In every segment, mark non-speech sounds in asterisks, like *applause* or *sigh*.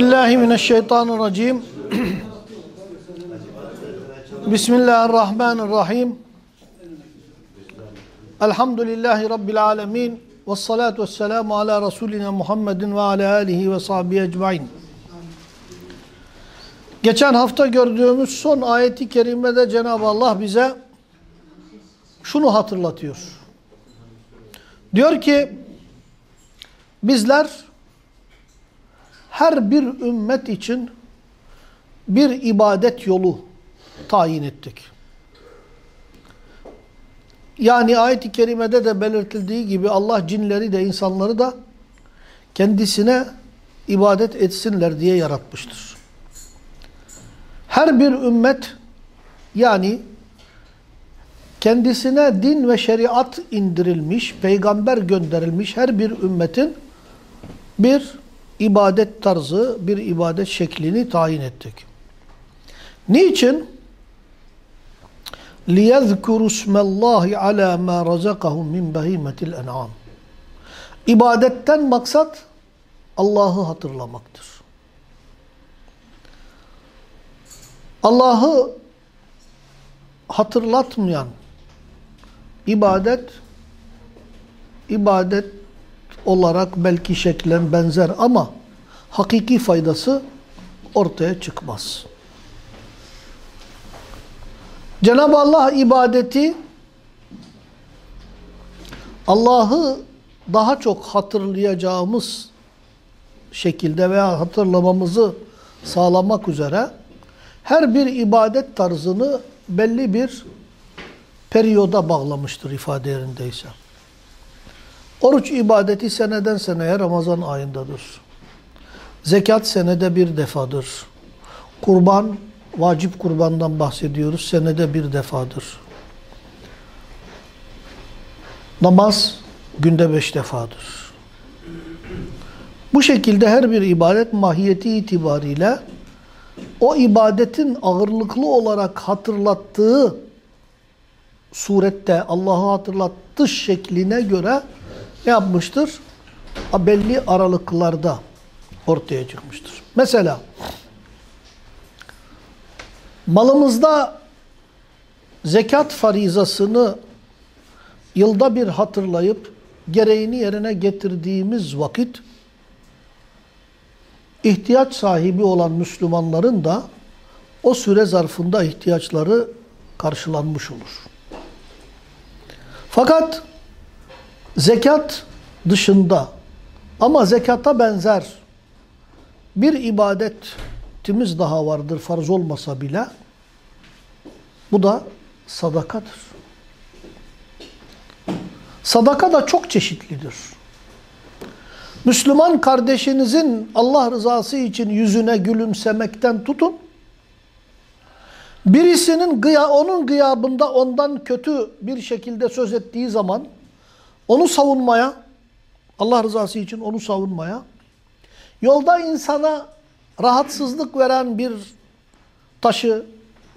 Billahi mineşşeytanirracim. Bismillahirrahmanirrahim. Elhamdülillahi rabbil alamin. Ves salatu vesselamu ala rasulina Muhammedin ve ala alihi ve sahbihi ecmaîn. Geçen hafta gördüğümüz son ayeti kerimede Cenab-ı Allah bize şunu hatırlatıyor. Diyor ki bizler her bir ümmet için bir ibadet yolu tayin ettik. Yani ayet-i kerimede de belirtildiği gibi Allah cinleri de insanları da kendisine ibadet etsinler diye yaratmıştır. Her bir ümmet yani kendisine din ve şeriat indirilmiş, peygamber gönderilmiş her bir ümmetin bir ibadet tarzı, bir ibadet şeklini tayin ettik. Niçin? لِيَذْكُرُ اسْمَ اللّٰهِ عَلَى مَا رَزَقَهُمْ مِنْ بَهِيمَةِ الْاَنْعَامِ İbadetten maksat Allah'ı hatırlamaktır. Allah'ı hatırlatmayan ibadet ibadet olarak belki şeklen benzer ama hakiki faydası ortaya çıkmaz. Cenab-ı Allah ibadeti Allah'ı daha çok hatırlayacağımız şekilde veya hatırlamamızı sağlamak üzere her bir ibadet tarzını belli bir periyoda bağlamıştır ifade yerindeyse. Oruç ibadeti seneden seneye Ramazan ayındadır. Zekat senede bir defadır. Kurban, vacip kurbandan bahsediyoruz, senede bir defadır. Namaz günde beş defadır. Bu şekilde her bir ibadet mahiyeti itibariyle o ibadetin ağırlıklı olarak hatırlattığı surette Allah'ı hatırlattığı şekline göre ne yapmıştır? Belli aralıklarda ortaya çıkmıştır. Mesela malımızda zekat farizasını yılda bir hatırlayıp gereğini yerine getirdiğimiz vakit ihtiyaç sahibi olan Müslümanların da o süre zarfında ihtiyaçları karşılanmış olur. Fakat zekat dışında ama zekata benzer bir ibadetimiz daha vardır farz olmasa bile. Bu da sadakadır. Sadaka da çok çeşitlidir. Müslüman kardeşinizin Allah rızası için yüzüne gülümsemekten tutun, birisinin onun gıyabında ondan kötü bir şekilde söz ettiği zaman onu savunmaya, Allah rızası için onu savunmaya, yolda insana rahatsızlık veren bir taşı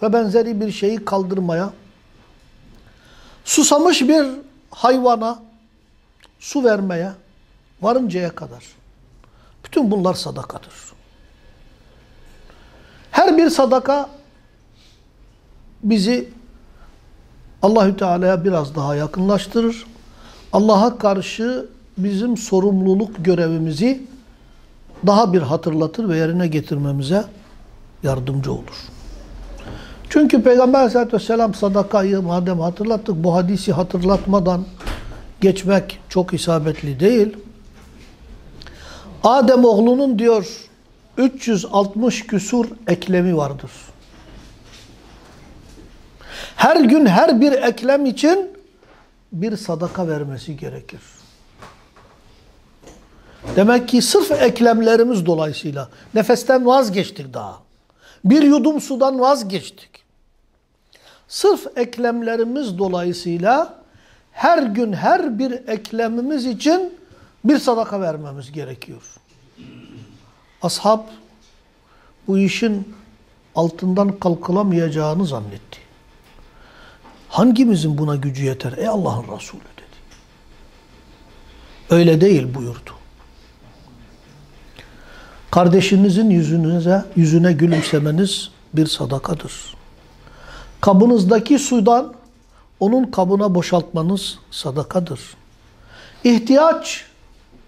ve benzeri bir şeyi kaldırmaya, susamış bir hayvana su vermeye varıncaya kadar. Bütün bunlar sadakadır. Her bir sadaka bizi Allahü Teala'ya biraz daha yakınlaştırır. Allah'a karşı bizim sorumluluk görevimizi daha bir hatırlatır ve yerine getirmemize yardımcı olur. Çünkü Peygamber aleyhissalatü vesselam sadakayı madem hatırlattık bu hadisi hatırlatmadan geçmek çok isabetli değil. Adem oğlunun diyor 360 küsur eklemi vardır. Her gün her bir eklem için bir sadaka vermesi gerekir. Demek ki sırf eklemlerimiz dolayısıyla nefesten vazgeçtik daha. Bir yudum sudan vazgeçtik. Sırf eklemlerimiz dolayısıyla her gün her bir eklemimiz için bir sadaka vermemiz gerekiyor. Ashab bu işin altından kalkılamayacağını zannetti. Hangimizin buna gücü yeter? Ey Allah'ın Resulü dedi. Öyle değil buyurdu. Kardeşinizin yüzünüze, yüzüne gülümsemeniz bir sadakadır. Kabınızdaki sudan onun kabına boşaltmanız sadakadır. İhtiyaç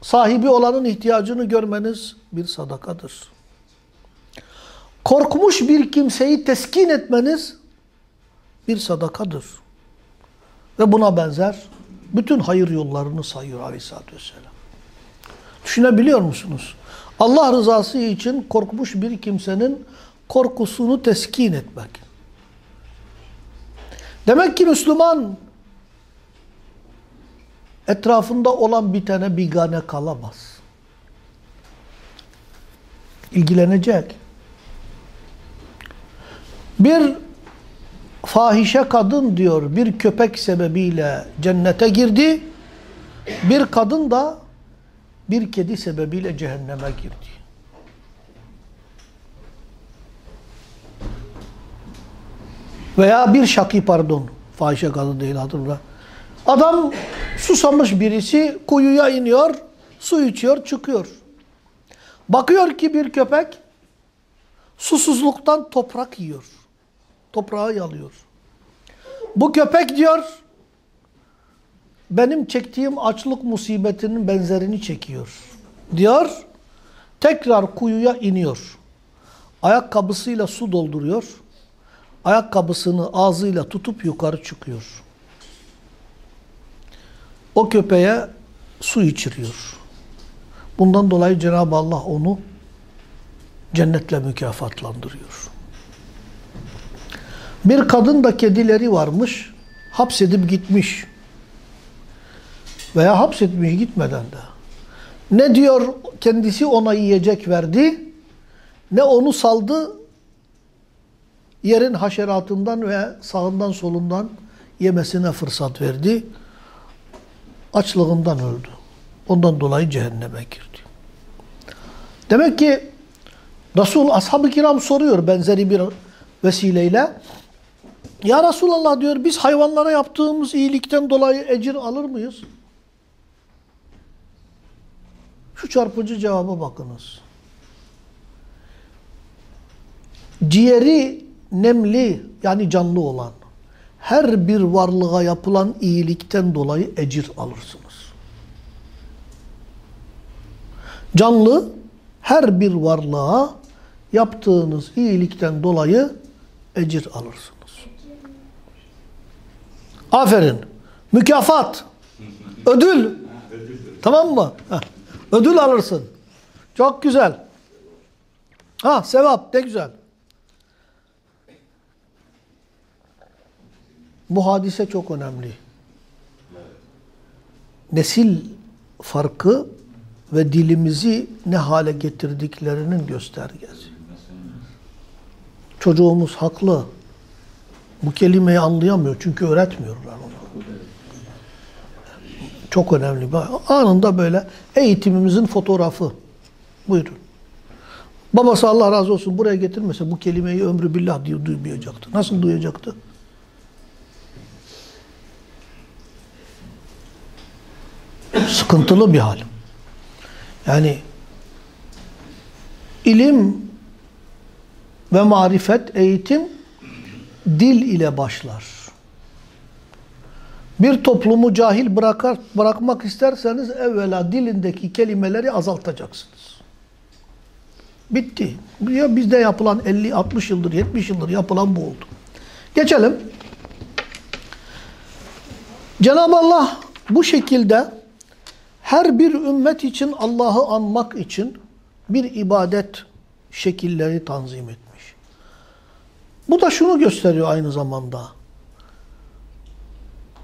sahibi olanın ihtiyacını görmeniz bir sadakadır. Korkmuş bir kimseyi teskin etmeniz bir sadakadır. Ve buna benzer bütün hayır yollarını sayıyor aleyhissalatü vesselam. Düşünebiliyor musunuz? Allah rızası için korkmuş bir kimsenin korkusunu teskin etmek. Demek ki Müslüman etrafında olan bitene bigane kalamaz. İlgilenecek. Bir fahişe kadın diyor bir köpek sebebiyle cennete girdi. Bir kadın da bir kedi sebebiyle cehenneme girdi. Veya bir şaki pardon. Fahişe kadın değil hatırla. Adam susamış birisi kuyuya iniyor, su içiyor, çıkıyor. Bakıyor ki bir köpek susuzluktan toprak yiyor. Toprağı yalıyor. Bu köpek diyor benim çektiğim açlık musibetinin benzerini çekiyor. Diyor tekrar kuyuya iniyor. Ayakkabısıyla su dolduruyor. Ayakkabısını ağzıyla tutup yukarı çıkıyor. O köpeğe su içiriyor. Bundan dolayı Cenab-ı Allah onu cennetle mükafatlandırıyor. Bir kadın da kedileri varmış, hapsedip gitmiş. Veya hapsetmiş gitmeden de. Ne diyor kendisi ona yiyecek verdi, ne onu saldı, yerin haşeratından ve sağından solundan yemesine fırsat verdi. Açlığından öldü. Ondan dolayı cehenneme girdi. Demek ki Resul ashab-ı kiram soruyor benzeri bir vesileyle. Ya Resulallah diyor biz hayvanlara yaptığımız iyilikten dolayı ecir alır mıyız? Şu çarpıcı cevaba bakınız. Ciğeri nemli yani canlı olan her bir varlığa yapılan iyilikten dolayı ecir alırsınız. Canlı her bir varlığa yaptığınız iyilikten dolayı ecir alırsınız. Aferin. Mükafat. Ödül. Tamam mı? Ödül alırsın. Çok güzel. Ha sevap ne güzel. Bu hadise çok önemli. Nesil farkı ve dilimizi ne hale getirdiklerinin göstergesi. Çocuğumuz haklı. Bu kelimeyi anlayamıyor çünkü öğretmiyorlar ona. Çok önemli. Anında böyle eğitimimizin fotoğrafı. Buyurun. Babası Allah razı olsun buraya getirmese bu kelimeyi ömrü billah diye duymayacaktı. Nasıl duyacaktı? Sıkıntılı bir hal. Yani ilim ve marifet, eğitim dil ile başlar. Bir toplumu cahil bırakar, bırakmak isterseniz evvela dilindeki kelimeleri azaltacaksınız. Bitti. Ya bizde yapılan 50, 60 yıldır, 70 yıldır yapılan bu oldu. Geçelim. Cenab-ı Allah bu şekilde her bir ümmet için Allah'ı anmak için bir ibadet şekilleri tanzim etmiş. Bu da şunu gösteriyor aynı zamanda.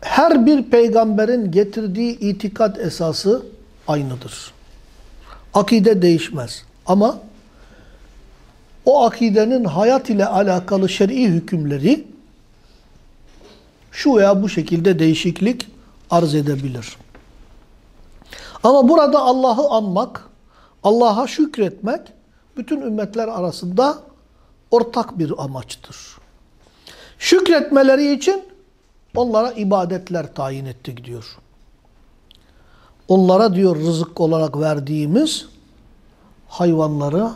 Her bir peygamberin getirdiği itikat esası aynıdır. Akide değişmez. Ama o akidenin hayat ile alakalı şer'i hükümleri şu veya bu şekilde değişiklik arz edebilir. Ama burada Allah'ı anmak, Allah'a şükretmek bütün ümmetler arasında ortak bir amaçtır. Şükretmeleri için onlara ibadetler tayin ettik diyor. Onlara diyor rızık olarak verdiğimiz hayvanlara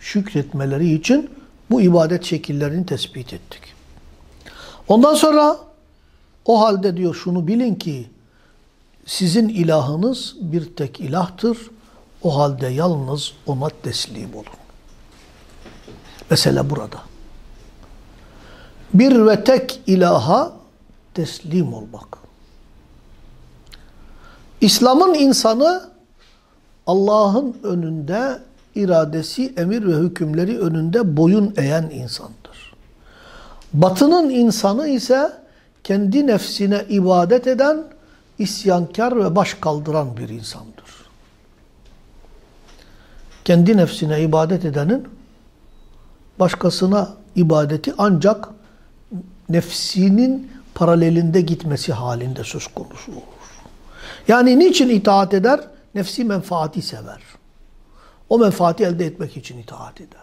şükretmeleri için bu ibadet şekillerini tespit ettik. Ondan sonra o halde diyor şunu bilin ki sizin ilahınız bir tek ilahtır. O halde yalnız ona teslim olun. Mesela burada. Bir ve tek ilaha teslim olmak. İslam'ın insanı Allah'ın önünde iradesi, emir ve hükümleri önünde boyun eğen insandır. Batının insanı ise kendi nefsine ibadet eden, isyankar ve baş kaldıran bir insandır. Kendi nefsine ibadet edenin başkasına ibadeti ancak nefsinin paralelinde gitmesi halinde söz konusu olur. Yani niçin itaat eder? Nefsi menfaati sever. O menfaati elde etmek için itaat eder.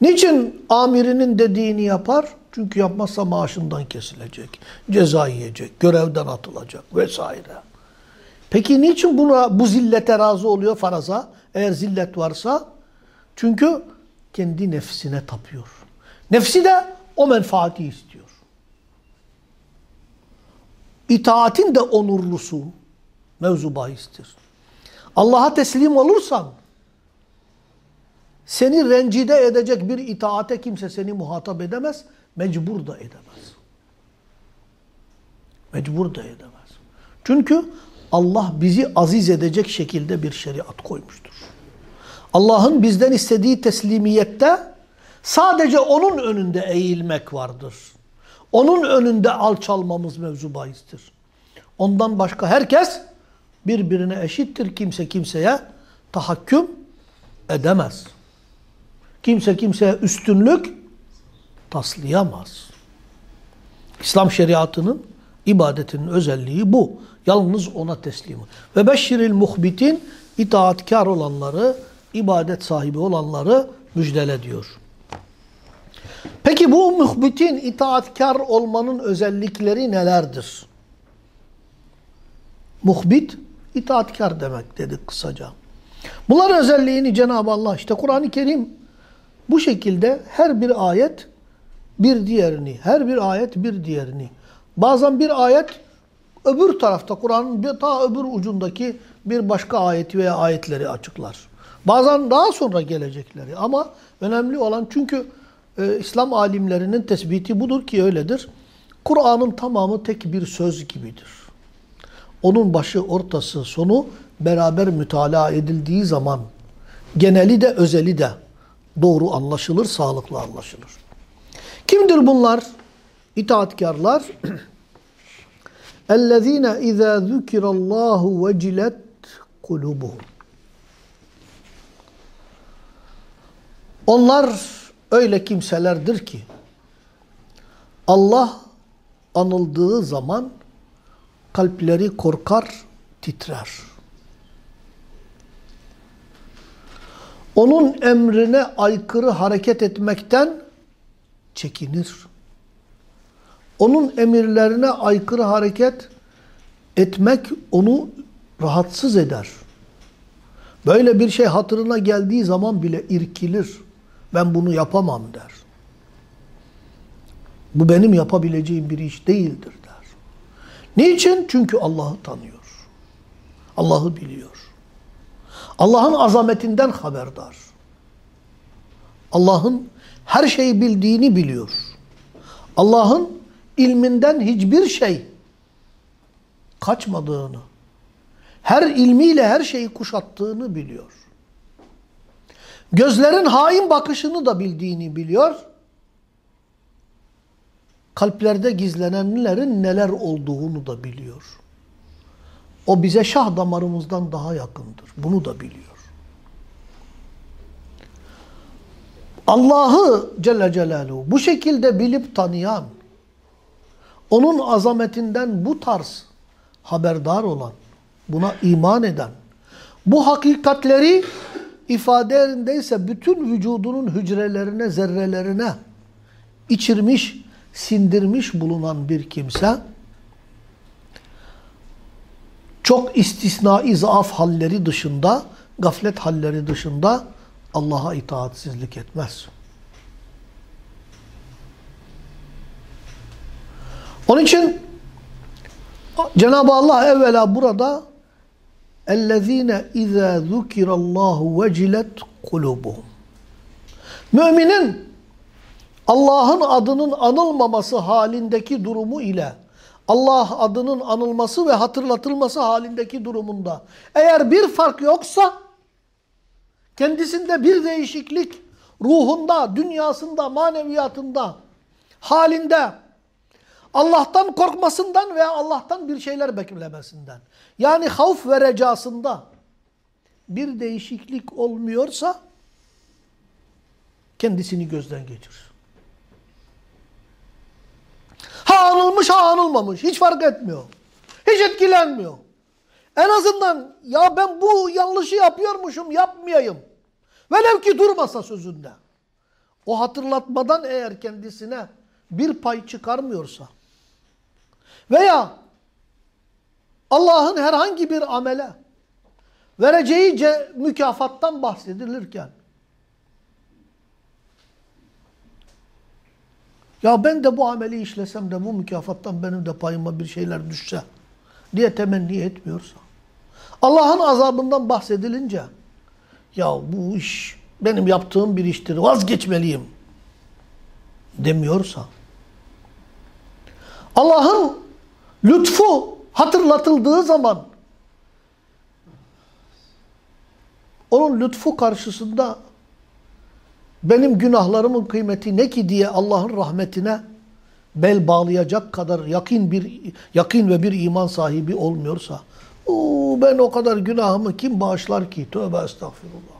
Niçin amirinin dediğini yapar? Çünkü yapmazsa maaşından kesilecek, ceza yiyecek, görevden atılacak vesaire. Peki niçin buna bu zillete razı oluyor faraza? Eğer zillet varsa çünkü kendi nefsine tapıyor. Nefsi de o menfaati istiyor. İtaatin de onurlusu mevzu bahistir. Allah'a teslim olursan seni rencide edecek bir itaate kimse seni muhatap edemez, mecbur da edemez. Mecbur da edemez. Çünkü Allah bizi aziz edecek şekilde bir şeriat koymuştur. Allah'ın bizden istediği teslimiyette sadece onun önünde eğilmek vardır. Onun önünde alçalmamız mevzu bahistir. Ondan başka herkes birbirine eşittir. Kimse kimseye tahakküm edemez. Kimse kimseye üstünlük taslayamaz. İslam şeriatının ibadetinin özelliği bu. Yalnız ona teslim. Ve beşşiril muhbitin itaatkar olanları, ibadet sahibi olanları müjdele diyor. Peki bu muhbitin itaatkar olmanın özellikleri nelerdir? Muhbit, itaatkar demek dedik kısaca. Bunların özelliğini Cenab-ı Allah işte Kur'an-ı Kerim bu şekilde her bir ayet bir diğerini, her bir ayet bir diğerini. Bazen bir ayet öbür tarafta Kur'an'ın ta öbür ucundaki bir başka ayeti veya ayetleri açıklar. Bazen daha sonra gelecekleri ama önemli olan çünkü e, İslam alimlerinin tespiti budur ki öyledir. Kur'an'ın tamamı tek bir söz gibidir. Onun başı, ortası, sonu beraber mütalaa edildiği zaman geneli de özeli de doğru anlaşılır, sağlıklı anlaşılır. Kimdir bunlar? İtaatkarlar. اَلَّذ۪ينَ اِذَا ذُكِرَ اللّٰهُ وَجِلَتْ قُلُوبُهُمْ Onlar öyle kimselerdir ki Allah anıldığı zaman kalpleri korkar, titrer. Onun emrine aykırı hareket etmekten çekinir. Onun emirlerine aykırı hareket etmek onu rahatsız eder. Böyle bir şey hatırına geldiği zaman bile irkilir. Ben bunu yapamam der. Bu benim yapabileceğim bir iş değildir der. Niçin? Çünkü Allah'ı tanıyor. Allah'ı biliyor. Allah'ın azametinden haberdar. Allah'ın her şeyi bildiğini biliyor. Allah'ın ilminden hiçbir şey kaçmadığını, her ilmiyle her şeyi kuşattığını biliyor. Gözlerin hain bakışını da bildiğini biliyor. Kalplerde gizlenenlerin neler olduğunu da biliyor. O bize şah damarımızdan daha yakındır. Bunu da biliyor. Allah'ı Celle Celaluhu bu şekilde bilip tanıyan, onun azametinden bu tarz haberdar olan, buna iman eden, bu hakikatleri ifadelerindeyse bütün vücudunun hücrelerine, zerrelerine içirmiş, sindirmiş bulunan bir kimse, çok istisnai zaaf halleri dışında gaflet halleri dışında Allah'a itaatsizlik etmez. Onun için Cenab-ı Allah evvela burada اَلَّذ۪ينَ اِذَا ذُكِرَ اللّٰهُ وَجِلَتْ قُلُوبُهُمْ Müminin Allah'ın adının anılmaması halindeki durumu ile Allah adının anılması ve hatırlatılması halindeki durumunda eğer bir fark yoksa kendisinde bir değişiklik ruhunda, dünyasında, maneviyatında, halinde Allah'tan korkmasından veya Allah'tan bir şeyler beklemesinden yani havf ve recasında bir değişiklik olmuyorsa kendisini gözden geçirir. Ha anılmış ha anılmamış. Hiç fark etmiyor. Hiç etkilenmiyor. En azından ya ben bu yanlışı yapıyormuşum yapmayayım. Velev ki durmasa sözünde. O hatırlatmadan eğer kendisine bir pay çıkarmıyorsa veya Allah'ın herhangi bir amele vereceği mükafattan bahsedilirken Ya ben de bu ameli işlesem de bu mükafattan benim de payıma bir şeyler düşse diye temenni etmiyorsa. Allah'ın azabından bahsedilince ya bu iş benim yaptığım bir iştir vazgeçmeliyim demiyorsa Allah'ın lütfu hatırlatıldığı zaman onun lütfu karşısında benim günahlarımın kıymeti ne ki diye Allah'ın rahmetine bel bağlayacak kadar yakin bir yakin ve bir iman sahibi olmuyorsa Oo, ben o kadar günahımı kim bağışlar ki? Tövbe estağfurullah.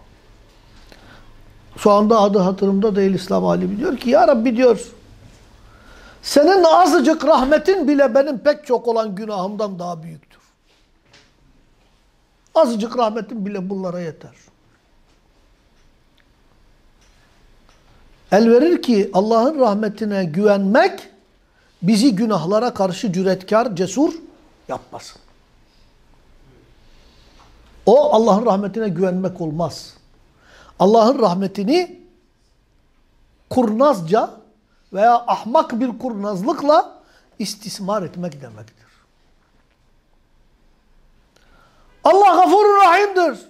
Şu anda adı hatırımda değil İslam alimi diyor ki Ya Rabbi diyor senin azıcık rahmetin bile benim pek çok olan günahımdan daha büyüktür. Azıcık rahmetin bile bunlara yeter. El verir ki Allah'ın rahmetine güvenmek bizi günahlara karşı cüretkar, cesur yapmasın. O Allah'ın rahmetine güvenmek olmaz. Allah'ın rahmetini kurnazca veya ahmak bir kurnazlıkla istismar etmek demektir. Allah gafurur rahimdir.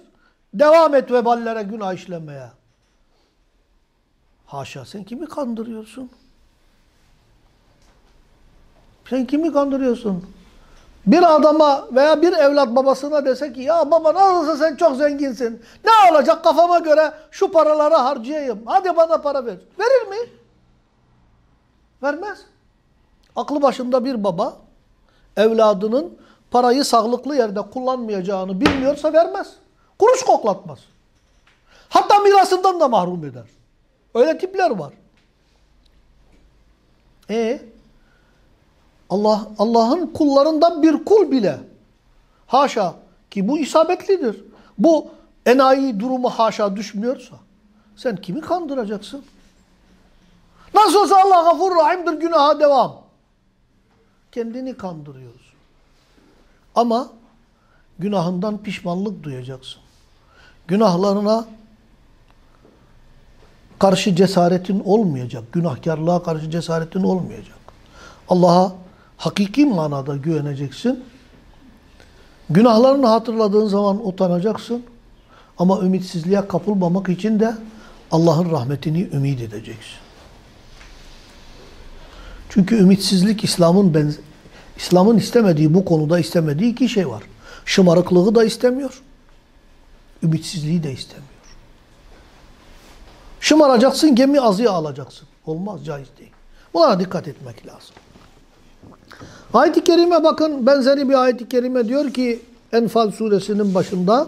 Devam et veballere günah işlemeye. Haşa sen kimi kandırıyorsun? Sen kimi kandırıyorsun? Bir adama veya bir evlat babasına dese ki ya baba nasılsa sen çok zenginsin. Ne olacak kafama göre şu paraları harcayayım. Hadi bana para ver. Verir mi? Vermez. Aklı başında bir baba evladının parayı sağlıklı yerde kullanmayacağını bilmiyorsa vermez. Kuruş koklatmaz. Hatta mirasından da mahrum eder. Öyle tipler var. E Allah Allah'ın kullarından bir kul bile haşa ki bu isabetlidir. Bu enayi durumu haşa düşmüyorsa sen kimi kandıracaksın? Nasıl olsa Allah gafur rahimdir günaha devam. Kendini kandırıyoruz. Ama günahından pişmanlık duyacaksın. Günahlarına karşı cesaretin olmayacak. Günahkarlığa karşı cesaretin olmayacak. Allah'a hakiki manada güveneceksin. Günahlarını hatırladığın zaman utanacaksın. Ama ümitsizliğe kapılmamak için de Allah'ın rahmetini ümit edeceksin. Çünkü ümitsizlik İslam'ın İslam'ın istemediği bu konuda istemediği iki şey var. Şımarıklığı da istemiyor. Ümitsizliği de istemiyor. Şımaracaksın, gemi azıya alacaksın. Olmaz, caiz değil. Buna dikkat etmek lazım. Ayet-i Kerime bakın benzeri bir ayet-i kerime diyor ki Enfal suresinin başında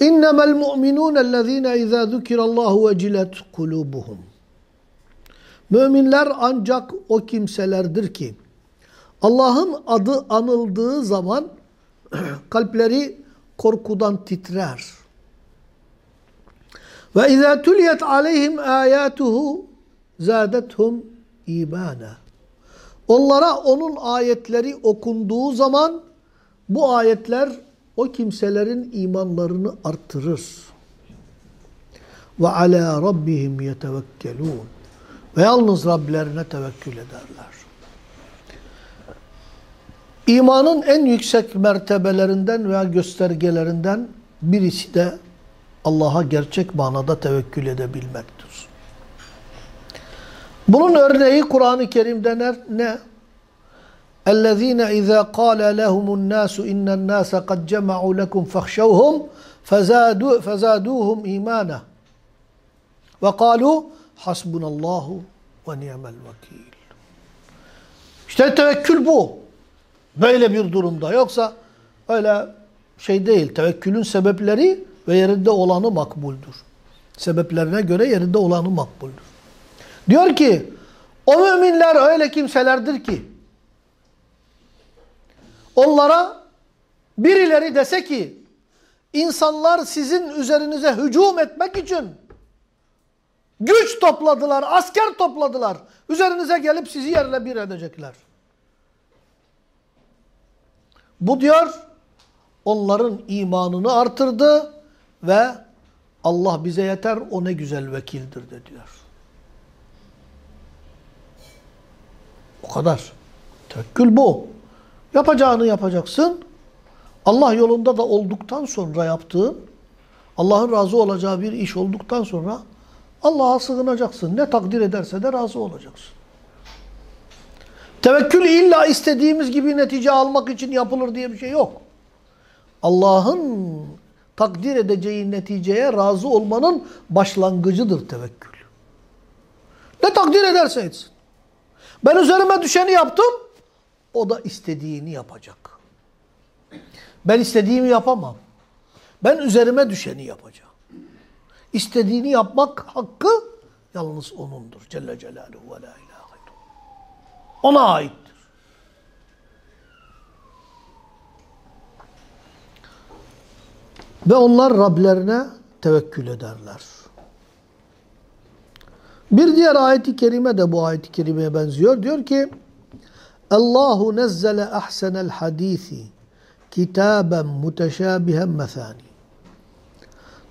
İnnemel mu'minûne ellezîne izâ zükirallâhu vecilet kulûbuhum Müminler ancak o kimselerdir ki Allah'ın adı anıldığı zaman *clears throat* kalpleri korkudan titrer. Ve izâ tuliyet aleyhim âyâtuhu zâdethum imâna. Onlara onun ayetleri okunduğu zaman bu ayetler o kimselerin imanlarını artırır. Ve ala rabbihim yetevekkelun. Ve yalnız Rablerine tevekkül ederler. İmanın en yüksek mertebelerinden veya göstergelerinden birisi de Allah'a gerçek manada tevekkül edebilmektir. Bunun örneği Kur'an-ı Kerim'de ne? ne? اَلَّذ۪ينَ اِذَا قَالَ لَهُمُ النَّاسُ اِنَّ النَّاسَ قَدْ جَمَعُوا لَكُمْ فَخْشَوْهُمْ فَزَادُوا فَزَادُوهُمْ اِيمَانًا وَقَالُوا Hasbunallahu ve ni'mel vekil. İşte tevekkül bu. Böyle bir durumda. Yoksa öyle şey değil. Tevekkülün sebepleri ve yerinde olanı makbuldür. Sebeplerine göre yerinde olanı makbuldür. Diyor ki o müminler öyle kimselerdir ki onlara birileri dese ki insanlar sizin üzerinize hücum etmek için güç topladılar, asker topladılar. Üzerinize gelip sizi yerle bir edecekler. Bu diyor onların imanını artırdı ve Allah bize yeter o ne güzel vekildir de diyor. O kadar. Tevekkül bu. Yapacağını yapacaksın. Allah yolunda da olduktan sonra yaptığın, Allah'ın razı olacağı bir iş olduktan sonra Allah'a sığınacaksın. Ne takdir ederse de razı olacaksın. Tevekkül illa istediğimiz gibi netice almak için yapılır diye bir şey yok. Allah'ın takdir edeceği neticeye razı olmanın başlangıcıdır tevekkül. Ne takdir ederse etsin. Ben üzerime düşeni yaptım. O da istediğini yapacak. Ben istediğimi yapamam. Ben üzerime düşeni yapacağım. İstediğini yapmak hakkı yalnız O'nundur. Celle Celaluhu ve la ilahe Ona aittir. Ve onlar Rablerine tevekkül ederler. Bir diğer ayet-i kerime de bu ayet-i kerimeye benziyor. Diyor ki Allahu nezzele ahsenel hadisi kitaben muteşabihen mesani.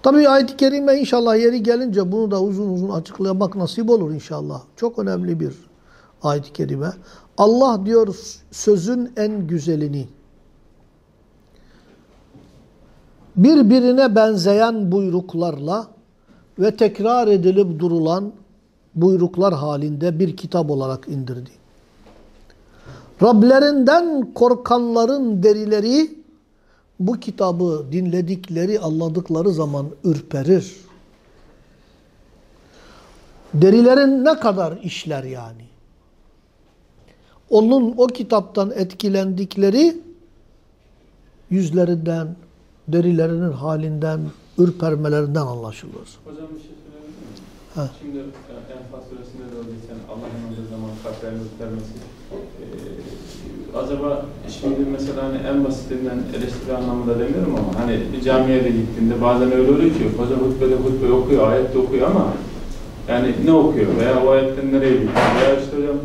Tabii ayet-i kerime inşallah yeri gelince bunu da uzun uzun açıklamak nasip olur inşallah. Çok önemli bir ayet-i kerime. Allah diyor sözün en güzelini birbirine benzeyen buyruklarla ve tekrar edilip durulan buyruklar halinde bir kitap olarak indirdi. Rablerinden korkanların derileri bu kitabı dinledikleri, anladıkları zaman ürperir. Derilerin ne kadar işler yani? Onun o kitaptan etkilendikleri yüzlerinden, derilerinin halinden, ürpermelerinden anlaşılır. Hocam bir şey söyleyebilir miyim? Şimdi e, Enfal suresinde de olduysa Allah'ın olduğu zaman kalplerini ürpermesi. Acaba şimdi mesela hani en basitinden eleştiri anlamında demiyorum ama hani bir camiye de gittiğinde bazen öyle oluyor ki hoca hutbede hutbe okuyor, ayet de okuyor ama yani ne okuyor veya o ayetten nereye gidiyor veya işte hocam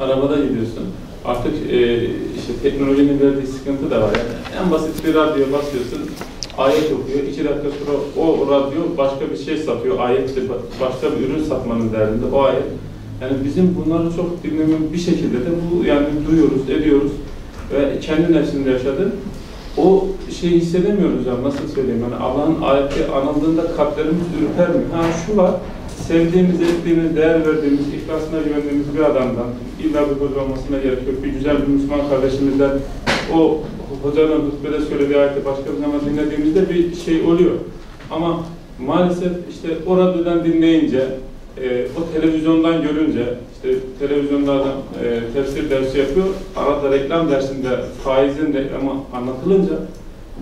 arabada gidiyorsun. Artık e, işte teknolojinin verdiği sıkıntı da var. Yani en basit bir radyo basıyorsun, ayet okuyor. İki dakika sonra o radyo başka bir şey satıyor. Ayet başka bir ürün satmanın derdinde. O ayet. Yani bizim bunları çok dinlemiyoruz. Bir şekilde de bu yani duyuyoruz, ediyoruz. Ve kendi nefsinde yaşadın. O şeyi hissedemiyoruz ya nasıl söyleyeyim yani Allah'ın ayeti anıldığında kalplerimiz ürpermiyor. Ha şu var, sevdiğimiz, ettiğimiz, değer verdiğimiz, ihlasına güvendiğimiz bir adamdan, illa bir hoca olmasına gerek yok, bir güzel bir Müslüman kardeşimizden o hocanın hutbede söylediği ayeti başka bir zaman dinlediğimizde bir şey oluyor. Ama maalesef işte o radyodan dinleyince, e, o televizyondan görünce, işte televizyonda adam e, tefsir dersi yapıyor, arada reklam dersinde faizin reklamı anlatılınca,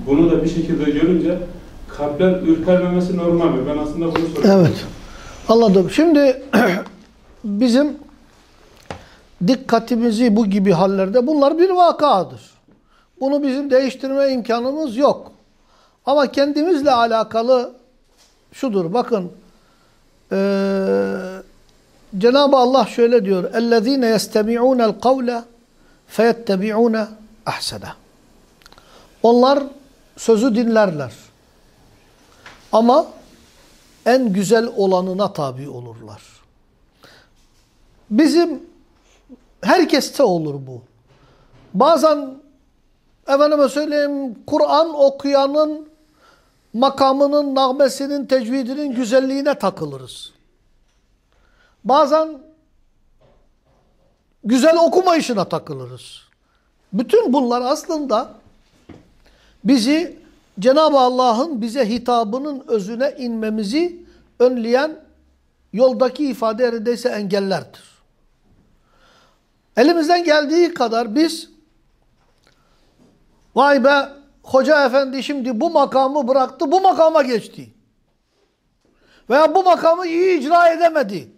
bunu da bir şekilde görünce kalpler ürpermemesi normal mi? Ben aslında bunu soruyorum. Evet. Anladım. Şimdi *clears throat* bizim dikkatimizi bu gibi hallerde bunlar bir vakadır. Bunu bizim değiştirme imkanımız yok. Ama kendimizle alakalı şudur. Bakın ee, Cenab-ı Allah şöyle diyor. اَلَّذ۪ينَ يَسْتَمِعُونَ الْقَوْلَ فَيَتَّبِعُونَ اَحْسَنَ Onlar sözü dinlerler. Ama en güzel olanına tabi olurlar. Bizim herkeste olur bu. Bazen efendime söyleyeyim Kur'an okuyanın makamının, nağmesinin, tecvidinin güzelliğine takılırız. Bazen güzel okuma işine takılırız. Bütün bunlar aslında bizi Cenab-ı Allah'ın bize hitabının özüne inmemizi önleyen yoldaki ifade yerindeyse engellerdir. Elimizden geldiği kadar biz vay be hoca efendi şimdi bu makamı bıraktı bu makama geçti. Veya bu makamı iyi icra edemedi.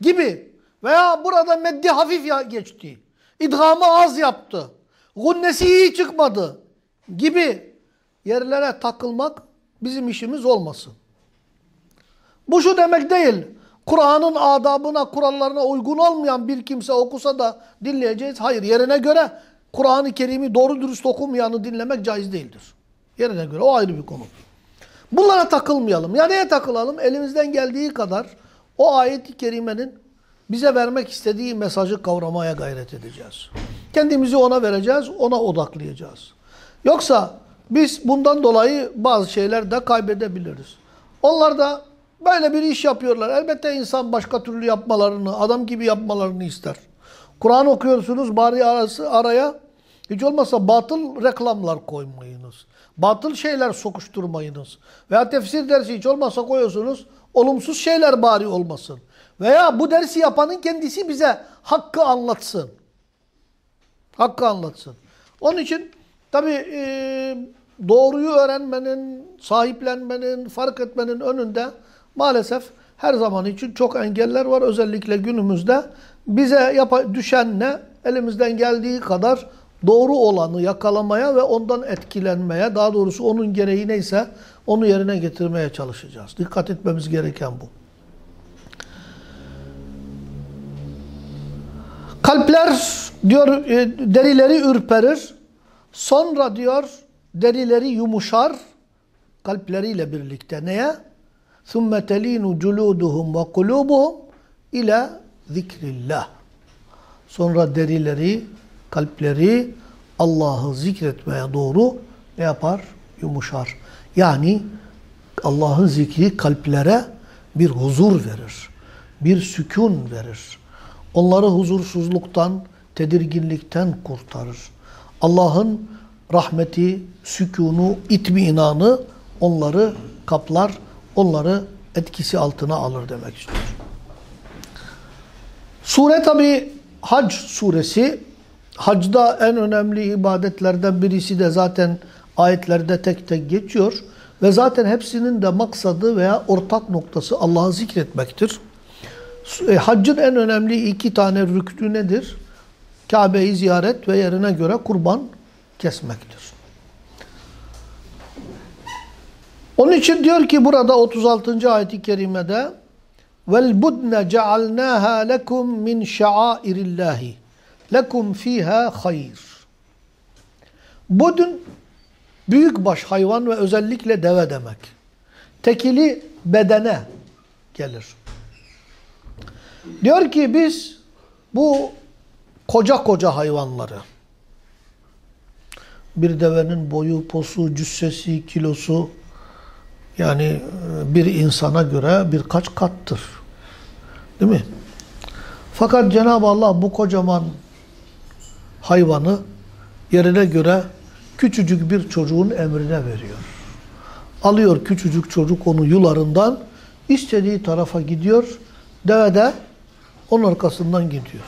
Gibi. Veya burada meddi hafif geçti. İdgamı az yaptı. Gunnesi iyi çıkmadı. Gibi yerlere takılmak bizim işimiz olmasın. Bu şu demek değil. Kur'an'ın adabına, kurallarına uygun olmayan bir kimse okusa da dinleyeceğiz. Hayır yerine göre Kur'an-ı Kerim'i doğru dürüst okumayanı dinlemek caiz değildir. Yerine göre o ayrı bir konu. Bunlara takılmayalım. Ya neye takılalım? Elimizden geldiği kadar o ayet-i kerimenin bize vermek istediği mesajı kavramaya gayret edeceğiz. Kendimizi ona vereceğiz, ona odaklayacağız. Yoksa biz bundan dolayı bazı şeyler de kaybedebiliriz. Onlar da böyle bir iş yapıyorlar. Elbette insan başka türlü yapmalarını, adam gibi yapmalarını ister. Kur'an okuyorsunuz bari arası araya hiç olmazsa batıl reklamlar koymayınız. Batıl şeyler sokuşturmayınız. Veya tefsir dersi hiç olmazsa koyuyorsunuz olumsuz şeyler bari olmasın. Veya bu dersi yapanın kendisi bize hakkı anlatsın. Hakkı anlatsın. Onun için tabi e, doğruyu öğrenmenin, sahiplenmenin, fark etmenin önünde maalesef her zaman için çok engeller var. Özellikle günümüzde bize yap düşen ne? Elimizden geldiği kadar doğru olanı yakalamaya ve ondan etkilenmeye, daha doğrusu onun gereği neyse onu yerine getirmeye çalışacağız. Dikkat etmemiz gereken bu. Kalpler diyor e, derileri ürperir. Sonra diyor derileri yumuşar kalpleriyle birlikte. Neye? ثُمَّ تَل۪ينُ جُلُودُهُمْ وَقُلُوبُهُمْ اِلَى zikrillah. Sonra derileri, kalpleri Allah'ı zikretmeye doğru ne yapar? Yumuşar. Yani Allah'ın zikri kalplere bir huzur verir. Bir sükun verir. Onları huzursuzluktan, tedirginlikten kurtarır. Allah'ın rahmeti, sükunu, itminanı onları kaplar, onları etkisi altına alır demek istiyor. Sure tabi Hac suresi. Hacda en önemli ibadetlerden birisi de zaten ayetlerde tek tek geçiyor. Ve zaten hepsinin de maksadı veya ortak noktası Allah'ı zikretmektir. E, haccın en önemli iki tane rüknü nedir? Kabe'yi ziyaret ve yerine göre kurban kesmektir. Onun için diyor ki burada 36. ayet-i kerimede Vel budne cealnaha lekum min şairillahi. Lekum fiha hayr. Budun büyükbaş hayvan ve özellikle deve demek. Tekili bedene gelir. Diyor ki biz bu koca koca hayvanları bir devenin boyu, posu, cüssesi, kilosu yani e, bir insana göre birkaç kattır. Değil mi? Fakat Cenab-ı Allah bu kocaman hayvanı yerine göre küçücük bir çocuğun emrine veriyor. Alıyor küçücük çocuk onu yularından istediği tarafa gidiyor. Deve de onun arkasından gidiyor.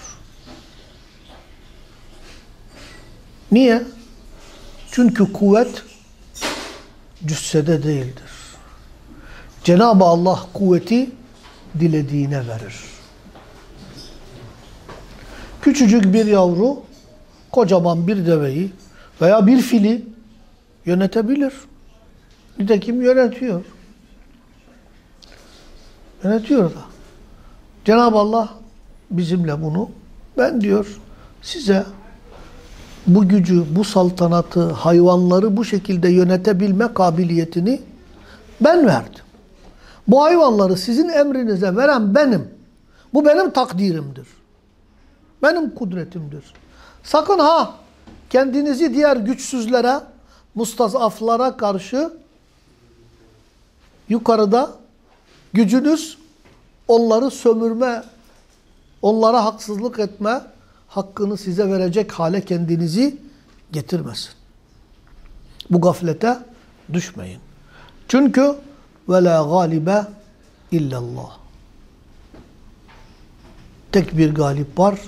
Niye? Çünkü kuvvet cüssede değildir. Cenab-ı Allah kuvveti dilediğine verir. Küçücük bir yavru kocaman bir deveyi veya bir fili yönetebilir. Nitekim yönetiyor. Yönetiyor da. Cenab-ı Allah bizimle bunu ben diyor size bu gücü, bu saltanatı, hayvanları bu şekilde yönetebilme kabiliyetini ben verdim. Bu hayvanları sizin emrinize veren benim. Bu benim takdirimdir. Benim kudretimdir. Sakın ha kendinizi diğer güçsüzlere, mustazaflara karşı yukarıda gücünüz onları sömürme, onlara haksızlık etme hakkını size verecek hale kendinizi getirmesin. Bu gaflete düşmeyin. Çünkü ve la galibe illallah. Tek bir galip var.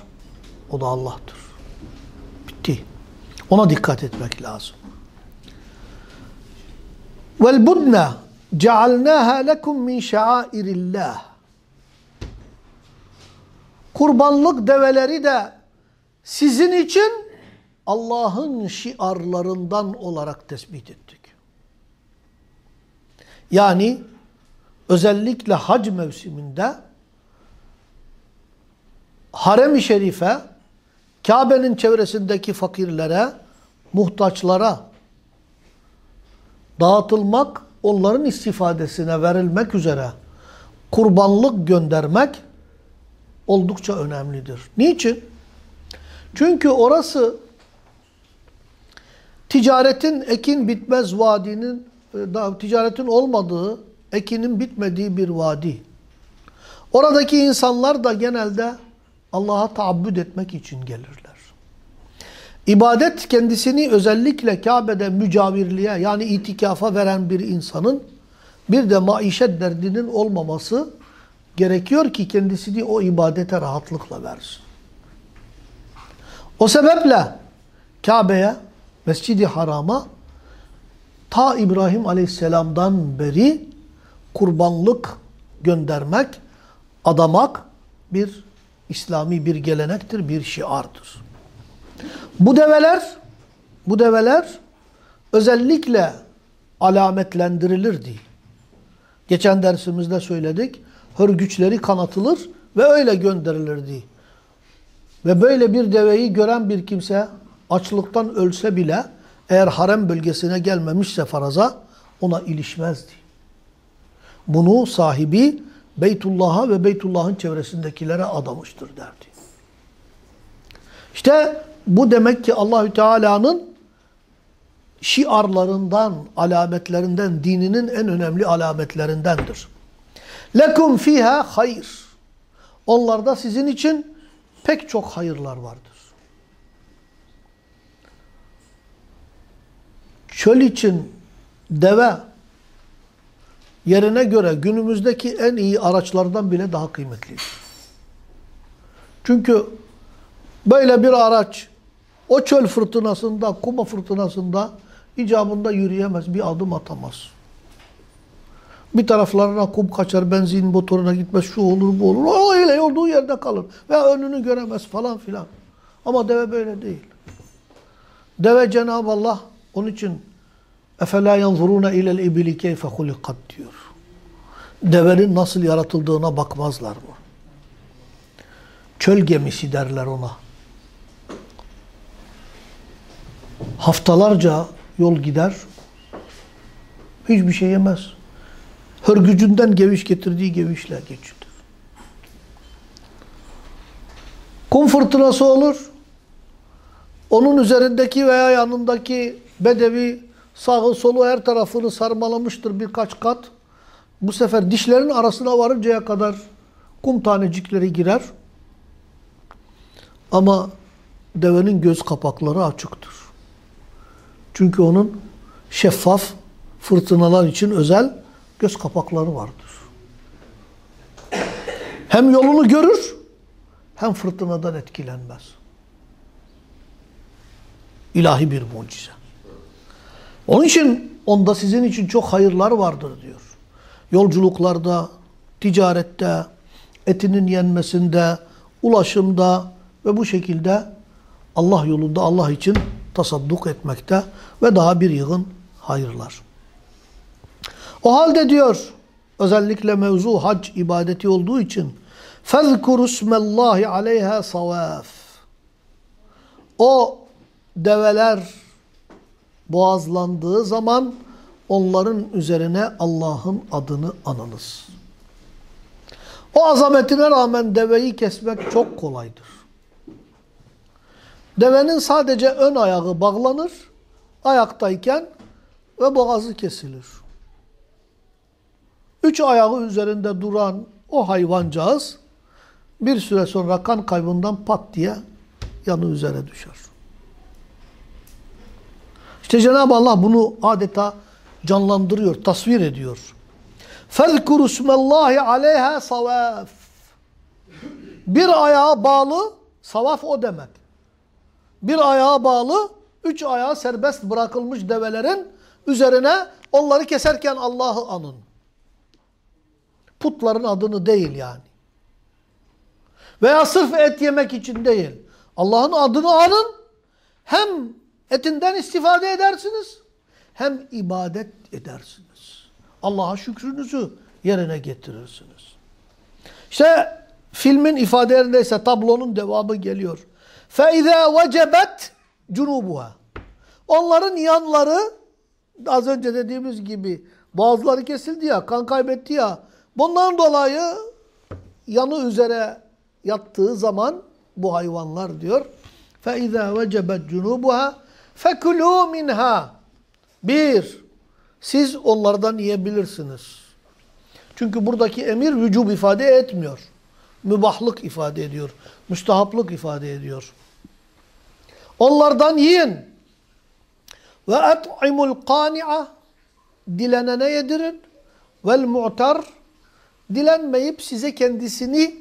O da Allah'tır. Bitti. Ona dikkat etmek lazım. Vel budne cealnaha lekum min şairillah. Kurbanlık develeri de sizin için Allah'ın şiarlarından olarak tespit ettik. Yani özellikle hac mevsiminde harem-i şerife, Kabe'nin çevresindeki fakirlere, muhtaçlara dağıtılmak, onların istifadesine verilmek üzere kurbanlık göndermek oldukça önemlidir. Niçin? Çünkü orası ticaretin ekin bitmez vadinin, e, ticaretin olmadığı, ekinin bitmediği bir vadi. Oradaki insanlar da genelde Allah'a taabbüd etmek için gelirler. İbadet kendisini özellikle Kabe'de mücavirliğe yani itikafa veren bir insanın bir de maişet derdinin olmaması gerekiyor ki kendisini o ibadete rahatlıkla versin. O sebeple Kabe'ye, Mescid-i Haram'a ta İbrahim Aleyhisselam'dan beri kurbanlık göndermek, adamak bir İslami bir gelenektir, bir şiardır. Bu develer, bu develer özellikle alametlendirilirdi. Geçen dersimizde söyledik. Hörgüçleri kanatılır ve öyle gönderilirdi. Ve böyle bir deveyi gören bir kimse açlıktan ölse bile eğer harem bölgesine gelmemişse faraza ona ilişmezdi. Bunu sahibi Beytullah'a ve Beytullah'ın çevresindekilere adamıştır derdi. İşte bu demek ki Allahü Teala'nın şiarlarından, alametlerinden, dininin en önemli alametlerindendir. Lekum fiha hayır. Onlarda sizin için pek çok hayırlar vardır. Çöl için deve yerine göre günümüzdeki en iyi araçlardan bile daha kıymetlidir. Çünkü böyle bir araç o çöl fırtınasında, kuma fırtınasında icabında yürüyemez, bir adım atamaz. Bir taraflarına kum kaçar, benzin motoruna gitmez, şu olur, bu olur. O öyle olduğu yerde kalır. Ve önünü göremez falan filan. Ama deve böyle değil. Deve Cenab-ı Allah onun için اَفَلَا يَنْظُرُونَ اِلَى الْاِبِلِ كَيْفَ خُلِقَتْ diyor. Devenin nasıl yaratıldığına bakmazlar mı? Çöl gemisi derler ona. Haftalarca yol gider, hiçbir şey yemez. Hörgücünden geviş getirdiği gevişle geçiyor. Kum fırtınası olur. Onun üzerindeki veya yanındaki bedevi sağı solu her tarafını sarmalamıştır birkaç kat. Bu sefer dişlerin arasına varıncaya kadar kum tanecikleri girer. Ama devenin göz kapakları açıktır. Çünkü onun şeffaf fırtınalar için özel göz kapakları vardır. Hem yolunu görür hem fırtınadan etkilenmez. İlahi bir mucize. Onun için onda sizin için çok hayırlar vardır diyor. Yolculuklarda, ticarette, etinin yenmesinde, ulaşımda ve bu şekilde Allah yolunda Allah için tasadduk etmekte ve daha bir yığın hayırlar. O halde diyor, özellikle mevzu hac ibadeti olduğu için فَذْكُرُ اسْمَ اللّٰهِ عَلَيْهَا صَوَافٍ O develer boğazlandığı zaman onların üzerine Allah'ın adını anınız. O azametine rağmen deveyi kesmek çok kolaydır. Devenin sadece ön ayağı bağlanır, ayaktayken ve boğazı kesilir. Üç ayağı üzerinde duran o hayvancağız bir süre sonra kan kaybından pat diye yanı üzere düşer. İşte Cenab-ı Allah bunu adeta canlandırıyor, tasvir ediyor. فَذْكُرُ اسْمَ اللّٰهِ عَلَيْهَا صَوَافٍ Bir ayağa bağlı, savaf o demek. Bir ayağa bağlı, üç ayağı serbest bırakılmış develerin üzerine onları keserken Allah'ı anın. Putların adını değil yani. Veya sırf et yemek için değil. Allah'ın adını anın. Hem etinden istifade edersiniz hem ibadet edersiniz. Allah'a şükrünüzü yerine getirirsiniz. İşte filmin ifadelerindeyse tablonun devamı geliyor. فَاِذَا وَجَبَتْ جُنُوبُهَا Onların yanları az önce dediğimiz gibi bazıları kesildi ya, kan kaybetti ya. Bundan dolayı yanı üzere yattığı zaman bu hayvanlar diyor. فَاِذَا وَجَبَتْ جُنُوبُهَا Fekulu minha. Bir, siz onlardan yiyebilirsiniz. Çünkü buradaki emir vücub ifade etmiyor. Mübahlık ifade ediyor. Müstahaplık ifade ediyor. Onlardan yiyin. Ve et'imul kani'a. Dilenene yedirin. Vel mu'tar. Dilenmeyip size kendisini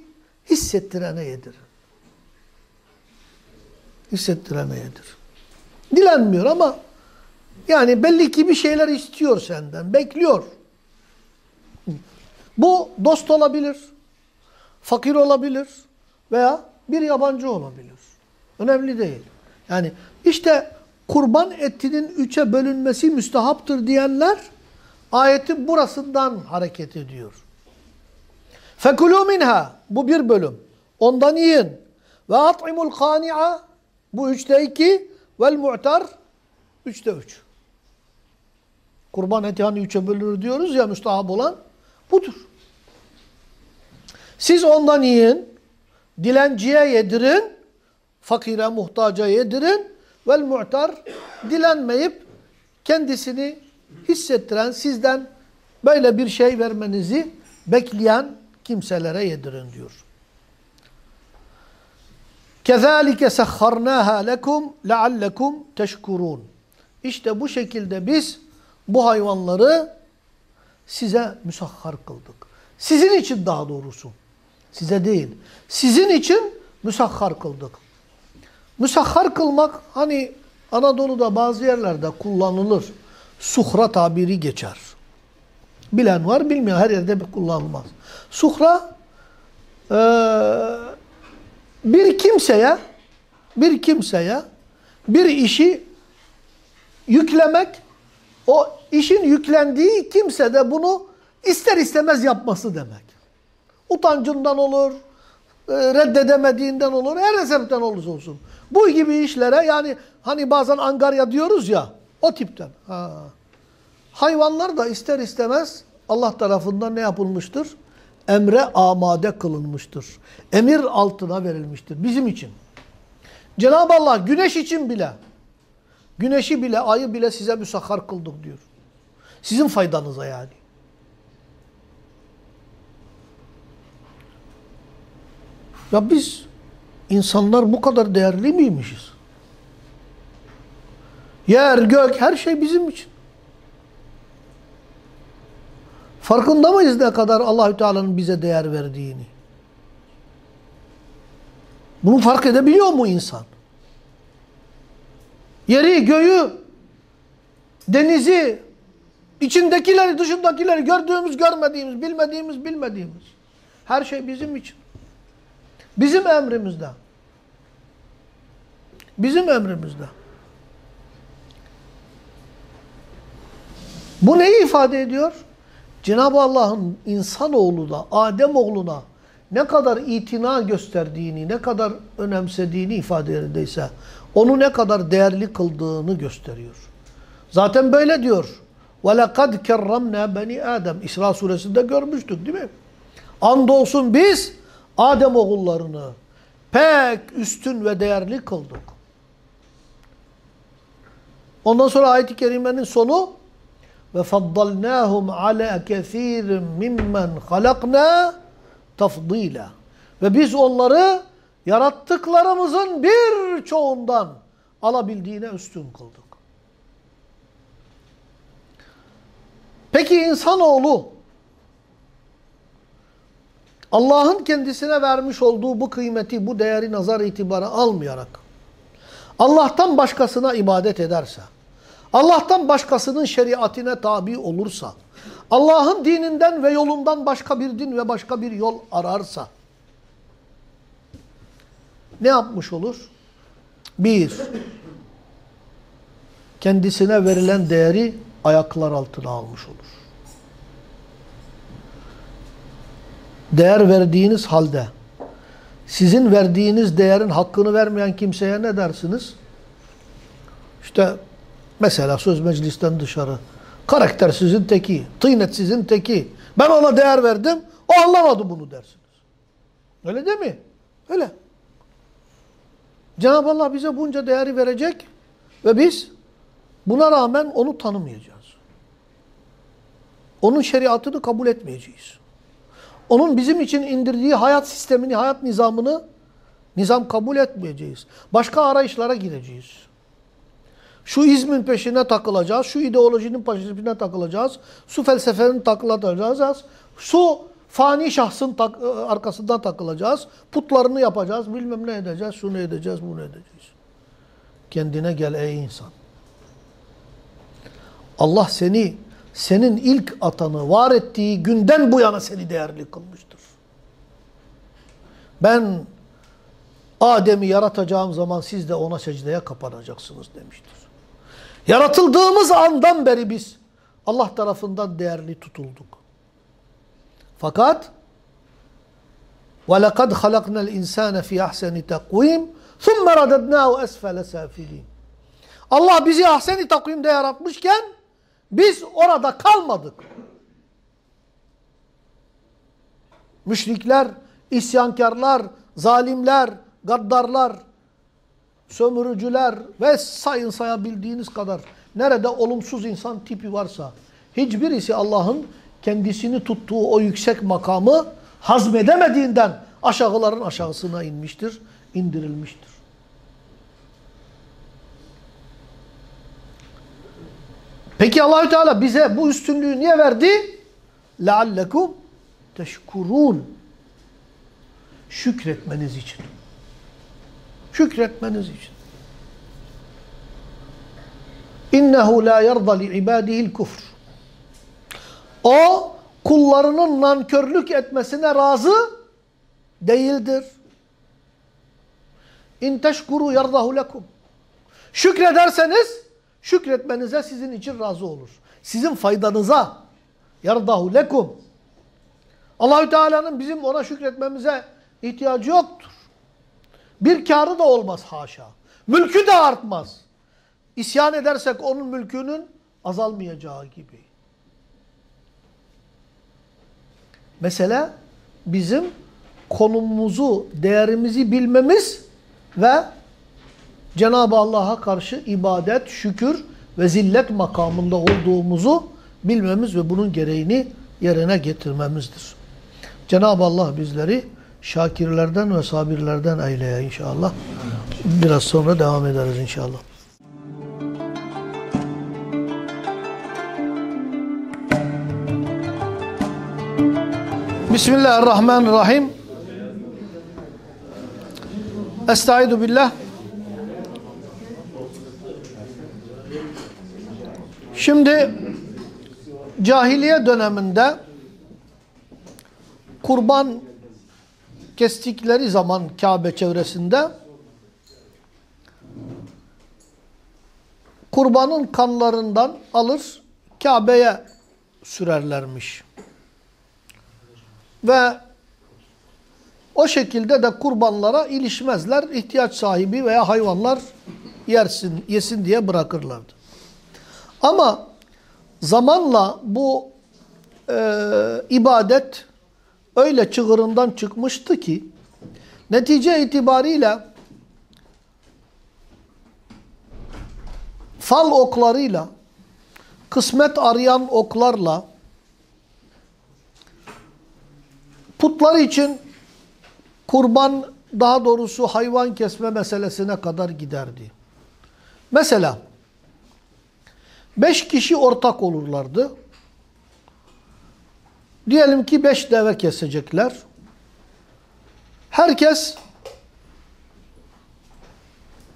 hissettirene yedirin. Hissettirene yedirin. Dilenmiyor ama yani belli ki bir şeyler istiyor senden. Bekliyor. Bu dost olabilir. Fakir olabilir. Veya bir yabancı olabilir. Önemli değil. Yani işte kurban etinin üçe bölünmesi müstehaptır diyenler ayetin burasından hareket ediyor. Fekulu minha bu bir bölüm. Ondan yiyin. Ve at'imul kani'a bu üçte iki. Vel mu'tar üçte üç. Kurban eti hani üçe bölünür diyoruz ya müstahap olan budur. Siz ondan yiyin. Dilenciye yedirin. Fakire muhtaca yedirin. Vel mu'tar dilenmeyip kendisini hissettiren sizden böyle bir şey vermenizi bekleyen kimselere yedirin diyor. Kezalike sahharnaha lekum leallekum teşkurun. İşte bu şekilde biz bu hayvanları size müsahhar kıldık. Sizin için daha doğrusu. Size değil. Sizin için müsahhar kıldık. Müsahhar kılmak hani Anadolu'da bazı yerlerde kullanılır. Suhra tabiri geçer. Bilen var, bilmeyen her yerde bir kullanılmaz. Suhra e, bir kimseye bir kimseye bir işi yüklemek o işin yüklendiği kimse de bunu ister istemez yapması demek. Utancından olur, e, reddedemediğinden olur, her sebepten olursa olsun. Bu gibi işlere yani hani bazen angarya diyoruz ya o tipten. Ha. Hayvanlar da ister istemez Allah tarafından ne yapılmıştır? Emre amade kılınmıştır. Emir altına verilmiştir bizim için. Cenab-ı Allah güneş için bile, güneşi bile, ayı bile size müsahhar kıldık diyor. Sizin faydanıza yani. Ya biz insanlar bu kadar değerli miymişiz? Yer, gök, her şey bizim için. Farkında mıyız ne kadar Allahü Teala'nın bize değer verdiğini? Bunu fark edebiliyor mu insan? Yeri, göğü, denizi, içindekileri, dışındakileri, gördüğümüz, görmediğimiz, bilmediğimiz, bilmediğimiz. Her şey bizim için. Bizim emrimizde. Bizim emrimizde. Bu neyi ifade ediyor? Cenab-ı Allah'ın insanoğlu da, Adem oğluna ne kadar itina gösterdiğini, ne kadar önemsediğini ifade yerindeyse onu ne kadar değerli kıldığını gösteriyor. Zaten böyle diyor. وَلَقَدْ كَرَّمْنَا beni Adem. İsra suresinde görmüştük değil mi? Andolsun biz Adem oğullarını pek üstün ve değerli kıldık. Ondan sonra ayet-i kerimenin sonu ve faddalnahum ala kesirin mimmen halakna tafdila. Ve biz onları yarattıklarımızın birçoğundan alabildiğine üstün kıldık. Peki insanoğlu Allah'ın kendisine vermiş olduğu bu kıymeti, bu değeri nazar itibara almayarak Allah'tan başkasına ibadet ederse, Allah'tan başkasının şeriatine tabi olursa, Allah'ın dininden ve yolundan başka bir din ve başka bir yol ararsa, ne yapmış olur? Bir, kendisine verilen değeri ayaklar altına almış olur. Değer verdiğiniz halde, sizin verdiğiniz değerin hakkını vermeyen kimseye ne dersiniz? İşte mesela söz meclisten dışarı, karakter sizin teki, tıynet sizin teki, ben ona değer verdim, o anlamadı bunu dersiniz. Öyle değil mi? Öyle. Cenab-ı Allah bize bunca değeri verecek ve biz buna rağmen onu tanımayacağız. Onun şeriatını kabul etmeyeceğiz. Onun bizim için indirdiği hayat sistemini, hayat nizamını nizam kabul etmeyeceğiz. Başka arayışlara gireceğiz. Şu izmin peşine takılacağız, şu ideolojinin peşine takılacağız, şu felsefenin takılacağız, şu fani şahsın tak arkasından takılacağız, putlarını yapacağız, bilmem ne edeceğiz, şunu edeceğiz, bunu edeceğiz. Kendine gel ey insan. Allah seni senin ilk atanı var ettiği günden bu yana seni değerli kılmıştır. Ben Adem'i yaratacağım zaman siz de ona secdeye kapanacaksınız demiştir. Yaratıldığımız andan beri biz Allah tarafından değerli tutulduk. Fakat وَلَقَدْ خَلَقْنَا الْاِنْسَانَ فِي اَحْسَنِ تَقْوِيمٍ ثُمَّ رَدَدْنَاهُ أَسْفَلَ سَافِلِينَ Allah bizi ahsen-i takvimde yaratmışken biz orada kalmadık. Müşrikler, isyankarlar, zalimler, gaddarlar, sömürücüler ve sayın sayabildiğiniz kadar nerede olumsuz insan tipi varsa hiçbirisi Allah'ın kendisini tuttuğu o yüksek makamı hazmedemediğinden aşağıların aşağısına inmiştir, indirilmiştir. Peki Allahü Teala bize bu üstünlüğü niye verdi? لَعَلَّكُمْ teşkurun. Şükretmeniz için. Şükretmeniz için. İnnehu la yerda li ibadihi'l kufr. O kullarının nankörlük etmesine razı değildir. İn teşkuru yerdahu lekum. Şükrederseniz şükretmenize sizin için razı olur. Sizin faydanıza yerdahu lekum. Allahü Teala'nın bizim ona şükretmemize ihtiyacı yoktur. Bir karı da olmaz haşa. Mülkü de artmaz. İsyan edersek onun mülkünün azalmayacağı gibi. Mesele bizim konumumuzu, değerimizi bilmemiz ve Cenab-ı Allah'a karşı ibadet, şükür ve zillet makamında olduğumuzu bilmemiz ve bunun gereğini yerine getirmemizdir. Cenab-ı Allah bizleri şakirlerden ve sabirlerden eyleye inşallah. Biraz sonra devam ederiz inşallah. Bismillahirrahmanirrahim. Estaizu billah. Şimdi cahiliye döneminde kurban kestikleri zaman Kabe çevresinde kurbanın kanlarından alır Kabe'ye sürerlermiş. Ve o şekilde de kurbanlara ilişmezler. İhtiyaç sahibi veya hayvanlar yersin, yesin diye bırakırlardı. Ama zamanla bu e, ibadet öyle çığırından çıkmıştı ki netice itibariyle fal oklarıyla kısmet arayan oklarla putlar için kurban daha doğrusu hayvan kesme meselesine kadar giderdi. Mesela beş kişi ortak olurlardı. Diyelim ki beş deve kesecekler. Herkes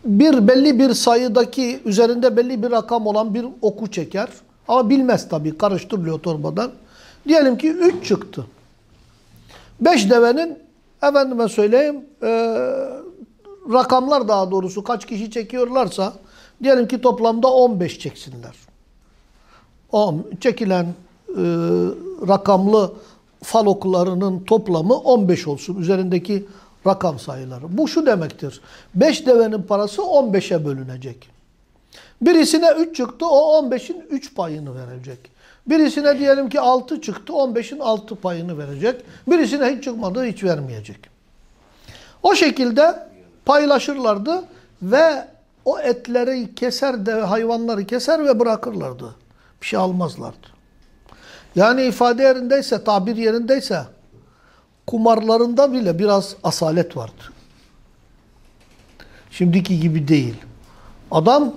bir belli bir sayıdaki üzerinde belli bir rakam olan bir oku çeker. Ama bilmez tabii karıştırılıyor torbadan. Diyelim ki üç çıktı. Beş devenin efendime söyleyeyim e, rakamlar daha doğrusu kaç kişi çekiyorlarsa diyelim ki toplamda 15 çeksinler. O çekilen rakamlı fal okularının toplamı 15 olsun. Üzerindeki rakam sayıları. Bu şu demektir. 5 devenin parası 15'e bölünecek. Birisine 3 çıktı o 15'in 3 payını verecek. Birisine diyelim ki 6 çıktı 15'in 6 payını verecek. Birisine hiç çıkmadı hiç vermeyecek. O şekilde paylaşırlardı ve o etleri keser de hayvanları keser ve bırakırlardı. Bir şey almazlardı. Yani ifade yerindeyse, tabir yerindeyse kumarlarında bile biraz asalet vardı. Şimdiki gibi değil. Adam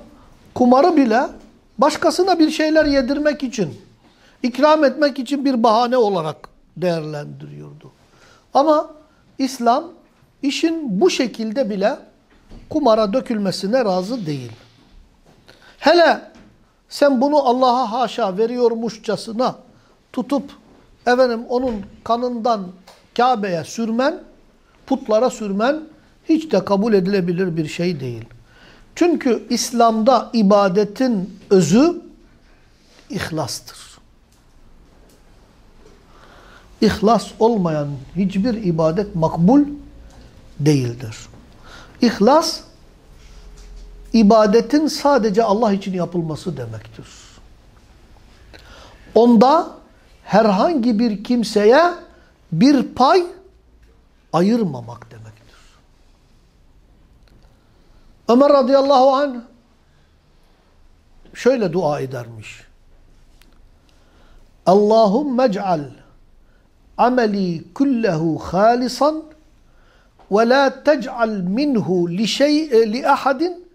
kumarı bile başkasına bir şeyler yedirmek için, ikram etmek için bir bahane olarak değerlendiriyordu. Ama İslam işin bu şekilde bile kumara dökülmesine razı değil. Hele sen bunu Allah'a haşa veriyormuşçasına tutup efendim onun kanından Kabe'ye sürmen, putlara sürmen hiç de kabul edilebilir bir şey değil. Çünkü İslam'da ibadetin özü ihlastır. İhlas olmayan hiçbir ibadet makbul değildir. İhlas, ibadetin sadece Allah için yapılması demektir. Onda herhangi bir kimseye bir pay ayırmamak demektir. Ömer radıyallahu anh şöyle dua edermiş. Allahümme ec'al ameli kullehu halisan ve la tec'al minhu li, şey, li ahadin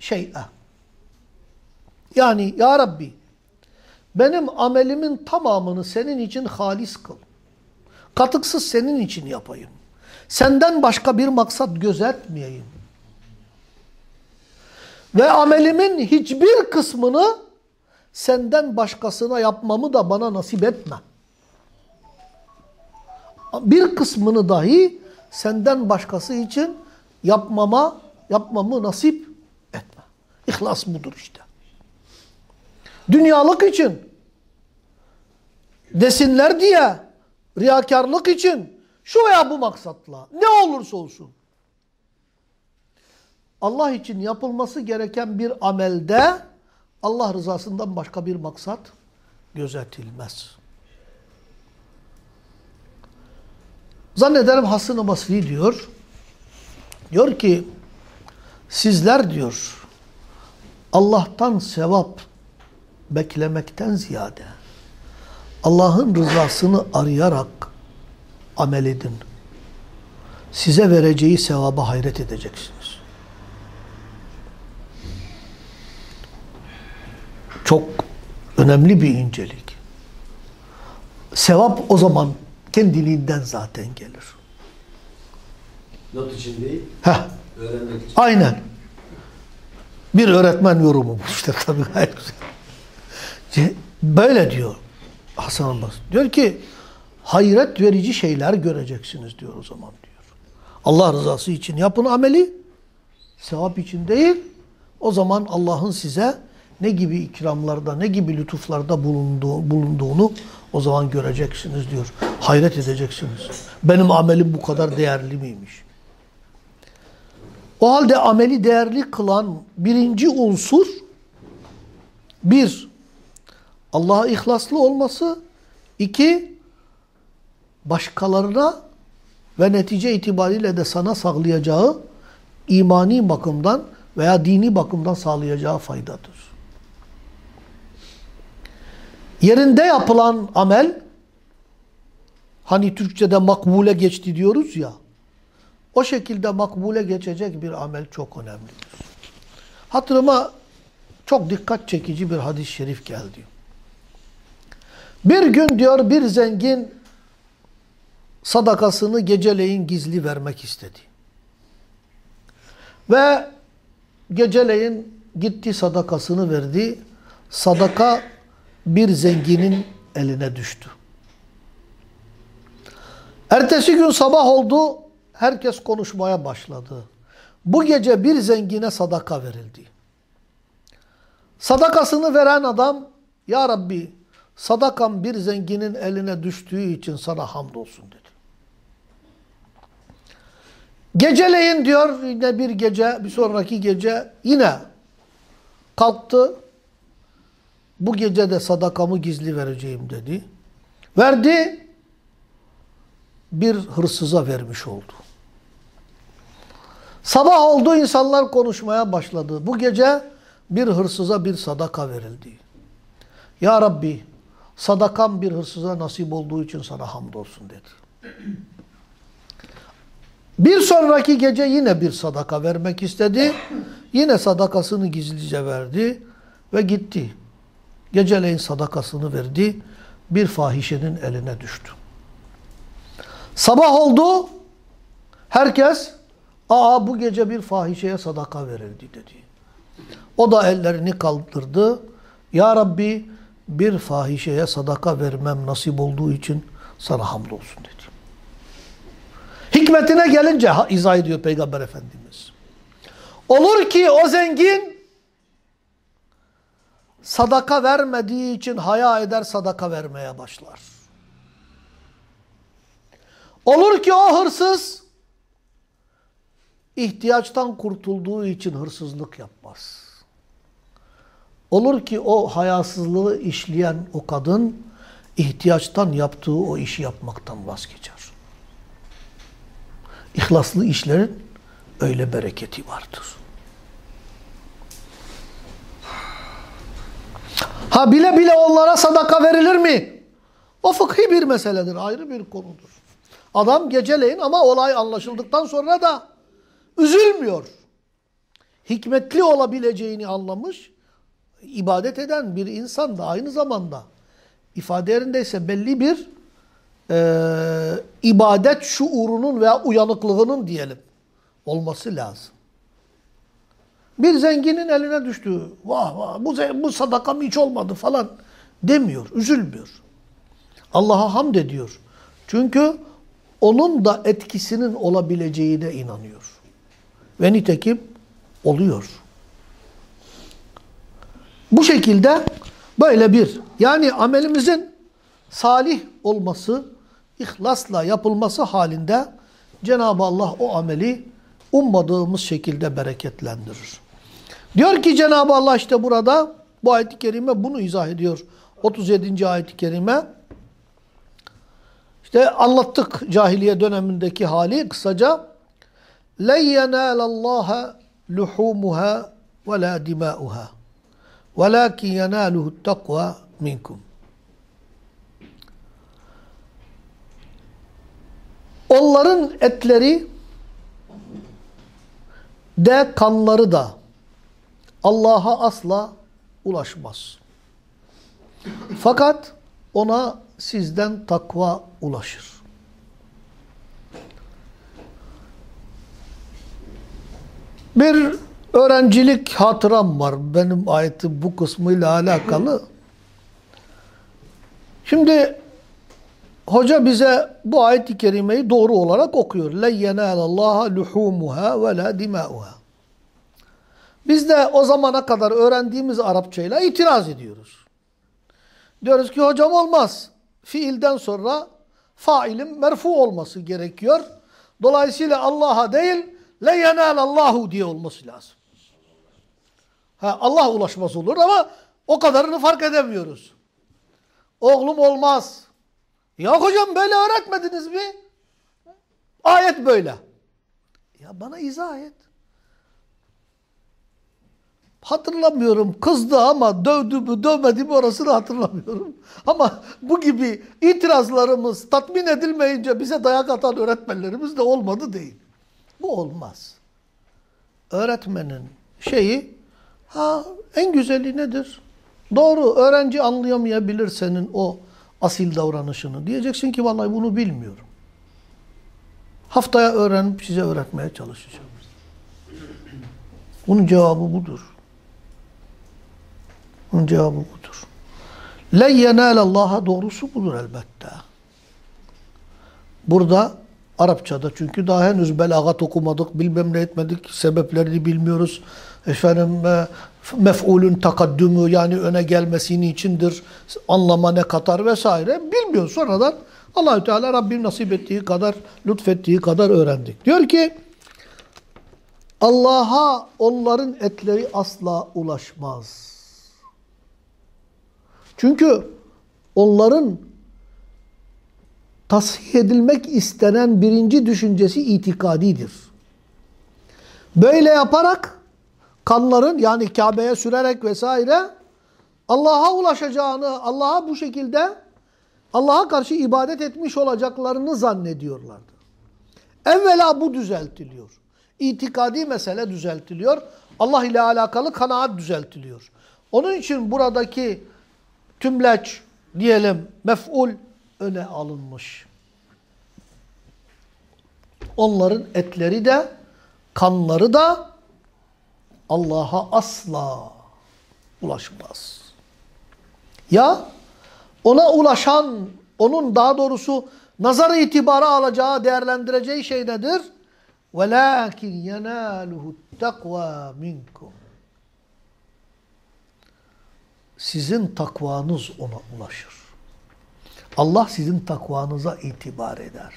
şey'e. Yani ya Rabbi benim amelimin tamamını senin için halis kıl. Katıksız senin için yapayım. Senden başka bir maksat gözetmeyeyim. Ve amelimin hiçbir kısmını senden başkasına yapmamı da bana nasip etme. Bir kısmını dahi senden başkası için yapmama, yapmamı nasip etme. İhlas budur işte. Dünyalık için desinler diye riyakarlık için şu veya bu maksatla ne olursa olsun Allah için yapılması gereken bir amelde Allah rızasından başka bir maksat gözetilmez. Zannederim Hasan-ı Basri diyor. Diyor ki sizler diyor Allah'tan sevap beklemekten ziyade Allah'ın rızasını arayarak amel edin. Size vereceği sevaba hayret edeceksiniz. Çok önemli bir incelik. Sevap o zaman kendiliğinden zaten gelir. Not için değil, Heh, öğrenmek için. aynen. Bir öğretmen yorumu bu işte tabii gayet güzel. Böyle diyor Hasan Abbas. Diyor ki hayret verici şeyler göreceksiniz diyor o zaman diyor. Allah rızası için yapın ameli, sevap için değil. O zaman Allah'ın size ne gibi ikramlarda, ne gibi lütuflarda bulunduğu, bulunduğunu o zaman göreceksiniz diyor. Hayret edeceksiniz. Benim amelim bu kadar değerli miymiş? O halde ameli değerli kılan birinci unsur bir, Allah'a ihlaslı olması. iki başkalarına ve netice itibariyle de sana sağlayacağı imani bakımdan veya dini bakımdan sağlayacağı faydadır. Yerinde yapılan amel hani Türkçe'de makbule geçti diyoruz ya o şekilde makbule geçecek bir amel çok önemlidir. Hatırıma çok dikkat çekici bir hadis-i şerif geldi. Bir gün diyor bir zengin sadakasını geceleyin gizli vermek istedi. Ve geceleyin gitti sadakasını verdi. Sadaka bir zenginin eline düştü. Ertesi gün sabah oldu, herkes konuşmaya başladı. Bu gece bir zengine sadaka verildi. Sadakasını veren adam, Ya Rabbi sadakam bir zenginin eline düştüğü için sana hamdolsun dedi. Geceleyin diyor yine bir gece, bir sonraki gece yine kalktı. Bu gece de sadakamı gizli vereceğim dedi. Verdi. Bir hırsıza vermiş oldu. Sabah oldu insanlar konuşmaya başladı. Bu gece bir hırsıza bir sadaka verildi. Ya Rabbi sadakam bir hırsıza nasip olduğu için sana hamdolsun dedi. Bir sonraki gece yine bir sadaka vermek istedi. Yine sadakasını gizlice verdi ve gitti. Geceleyin sadakasını verdi. Bir fahişenin eline düştü. Sabah oldu. Herkes aa bu gece bir fahişeye sadaka verildi dedi. O da ellerini kaldırdı. Ya Rabbi bir fahişeye sadaka vermem nasip olduğu için sana hamdolsun dedi. Hikmetine gelince izah ediyor Peygamber Efendimiz. Olur ki o zengin sadaka vermediği için haya eder sadaka vermeye başlar. Olur ki o hırsız ihtiyaçtan kurtulduğu için hırsızlık yapmaz. Olur ki o hayasızlığı işleyen o kadın ihtiyaçtan yaptığı o işi yapmaktan vazgeçer. İhlaslı işlerin öyle bereketi vardır. Ha bile bile onlara sadaka verilir mi? O fıkhi bir meseledir, ayrı bir konudur. Adam geceleyin ama olay anlaşıldıktan sonra da üzülmüyor. Hikmetli olabileceğini anlamış, ibadet eden bir insan da aynı zamanda ifade yerindeyse belli bir e, ibadet şuurunun veya uyanıklığının diyelim olması lazım. Bir zenginin eline düştü. Vah vah bu, bu sadakam hiç olmadı falan demiyor, üzülmüyor. Allah'a hamd ediyor. Çünkü onun da etkisinin olabileceğine inanıyor. Ve nitekim oluyor. Bu şekilde böyle bir yani amelimizin salih olması, ihlasla yapılması halinde Cenab-ı Allah o ameli ummadığımız şekilde bereketlendirir. Diyor ki Cenab-ı Allah işte burada bu ayet-i kerime bunu izah ediyor. 37. ayet-i kerime. İşte anlattık cahiliye dönemindeki hali kısaca. لَنْ يَنَالَ اللّٰهَ لُحُومُهَا وَلَا دِمَاؤُهَا وَلَاكِنْ يَنَالُهُ التَّقْوَى مِنْكُمْ Onların etleri de kanları da Allah'a asla ulaşmaz. Fakat ona sizden takva ulaşır. Bir öğrencilik hatıram var benim ayetin bu kısmıyla alakalı. Şimdi hoca bize bu ayet-i kerimeyi doğru olarak okuyor. لَنْ يَنَالَ اللّٰهَ لُحُومُهَا وَلَا دِمَاؤُهَا Biz de o zamana kadar öğrendiğimiz Arapçayla itiraz ediyoruz. Diyoruz ki hocam olmaz. Fiilden sonra failin merfu olması gerekiyor. Dolayısıyla Allah'a değil le yenâlallahu diye olması lazım. Ha, Allah ulaşmaz olur ama o kadarını fark edemiyoruz. Oğlum olmaz. Ya hocam böyle öğretmediniz mi? Ayet böyle. Ya bana izah et. Hatırlamıyorum. Kızdı ama dövdü mü dövmedi mi orasını hatırlamıyorum. *laughs* Ama bu gibi itirazlarımız tatmin edilmeyince bize dayak atan öğretmenlerimiz de olmadı değil. Bu olmaz. Öğretmenin şeyi ha en güzeli nedir? Doğru öğrenci anlayamayabilir senin o asil davranışını. Diyeceksin ki vallahi bunu bilmiyorum. Haftaya öğrenip size öğretmeye çalışacağım. Bunun cevabı budur. Bunun cevabı budur. Le yenâlallâha doğrusu budur elbette. Burada Arapçada çünkü daha henüz belagat okumadık, bilmem ne etmedik, sebeplerini bilmiyoruz. Efendim e, mef'ulün takaddümü yani öne gelmesini içindir, anlama ne katar vesaire bilmiyoruz. Sonradan Allahü Teala Rabbim nasip ettiği kadar, lütfettiği kadar öğrendik. Diyor ki Allah'a onların etleri asla ulaşmaz. Çünkü onların tasih edilmek istenen birinci düşüncesi itikadidir. Böyle yaparak kanların yani Kabe'ye sürerek vesaire Allah'a ulaşacağını, Allah'a bu şekilde Allah'a karşı ibadet etmiş olacaklarını zannediyorlardı. Evvela bu düzeltiliyor. İtikadi mesele düzeltiliyor. Allah ile alakalı kanaat düzeltiliyor. Onun için buradaki tümleç diyelim mef'ul öne alınmış. Onların etleri de kanları da Allah'a asla ulaşmaz. Ya ona ulaşan, onun daha doğrusu nazar itibara alacağı, değerlendireceği şey nedir? وَلَاكِنْ يَنَالُهُ التَّقْوَى مِنْكُمْ Sizin takvanız ona ulaşır. Allah sizin takvanıza itibar eder.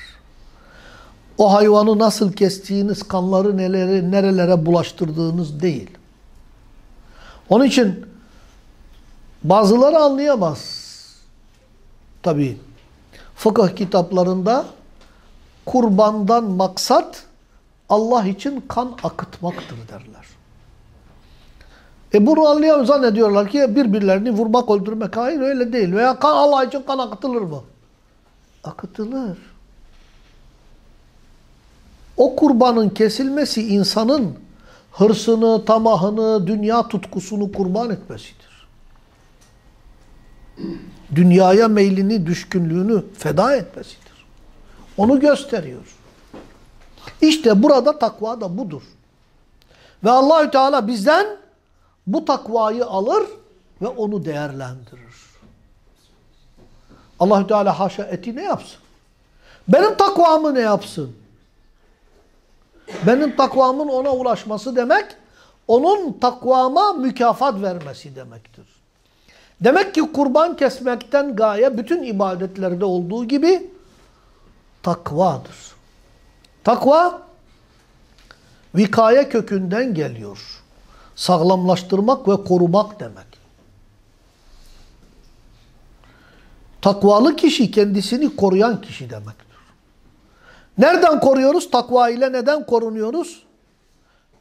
O hayvanı nasıl kestiğiniz, kanları neleri, nerelere bulaştırdığınız değil. Onun için bazıları anlayamaz. Tabii fıkıh kitaplarında kurbandan maksat Allah için kan akıtmaktır derler. E bunu anlayan zannediyorlar ki birbirlerini vurmak, öldürmek. Hayır öyle değil. Veya kan Allah için kan akıtılır mı? Akıtılır. O kurbanın kesilmesi insanın hırsını, tamahını, dünya tutkusunu kurban etmesidir. Dünyaya meylini, düşkünlüğünü feda etmesidir. Onu gösteriyor. İşte burada takva da budur. Ve Allahü Teala bizden bu takvayı alır ve onu değerlendirir. Allahü Teala haşa eti ne yapsın? Benim takvamı ne yapsın? Benim takvamın ona ulaşması demek, onun takvama mükafat vermesi demektir. Demek ki kurban kesmekten gaye bütün ibadetlerde olduğu gibi takvadır. Takva vikaye kökünden geliyor. Sağlamlaştırmak ve korumak demek. Takvalı kişi kendisini koruyan kişi demektir. Nereden koruyoruz? Takva ile neden korunuyoruz?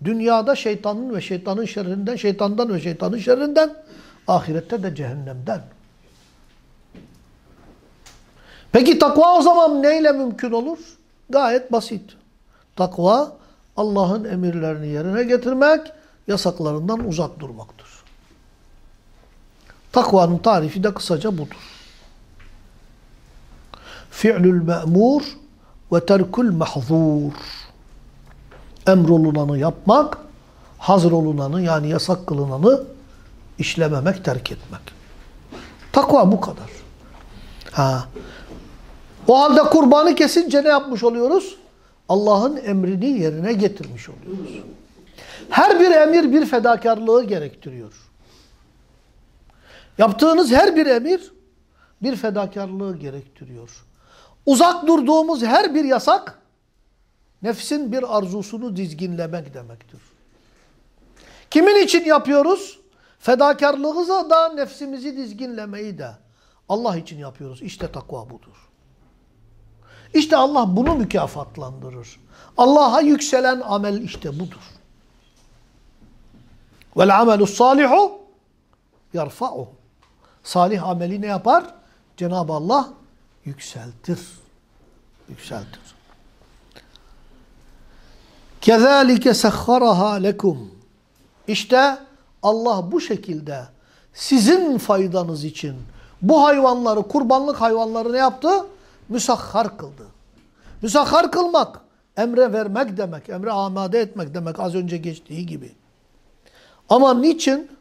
Dünyada şeytanın ve şeytanın şerrinden, şeytandan ve şeytanın şerrinden, ahirette de cehennemden. Peki takva o zaman neyle mümkün olur? Gayet basit. Takva Allah'ın emirlerini yerine getirmek, yasaklarından uzak durmaktır. Takvanın tarifi de kısaca budur. Fi'lül me'mur ve terkül mahzur. Emrolunanı yapmak, hazır olunanı yani yasak kılınanı işlememek, terk etmek. Takva bu kadar. Ha. O halde kurbanı kesince ne yapmış oluyoruz? Allah'ın emrini yerine getirmiş oluyoruz. Her bir emir bir fedakarlığı gerektiriyor. Yaptığınız her bir emir bir fedakarlığı gerektiriyor. Uzak durduğumuz her bir yasak nefsin bir arzusunu dizginlemek demektir. Kimin için yapıyoruz? Fedakarlığı da nefsimizi dizginlemeyi de Allah için yapıyoruz. İşte takva budur. İşte Allah bunu mükafatlandırır. Allah'a yükselen amel işte budur. Vel amelu salihu yarfa'u. Salih ameli ne yapar? Cenab-ı Allah yükseltir. Yükseltir. Kezalike sehharaha lekum. İşte Allah bu şekilde sizin faydanız için bu hayvanları, kurbanlık hayvanları ne yaptı? Müsahhar kıldı. Müsahhar kılmak, emre vermek demek, emre amade etmek demek az önce geçtiği gibi. Ama niçin?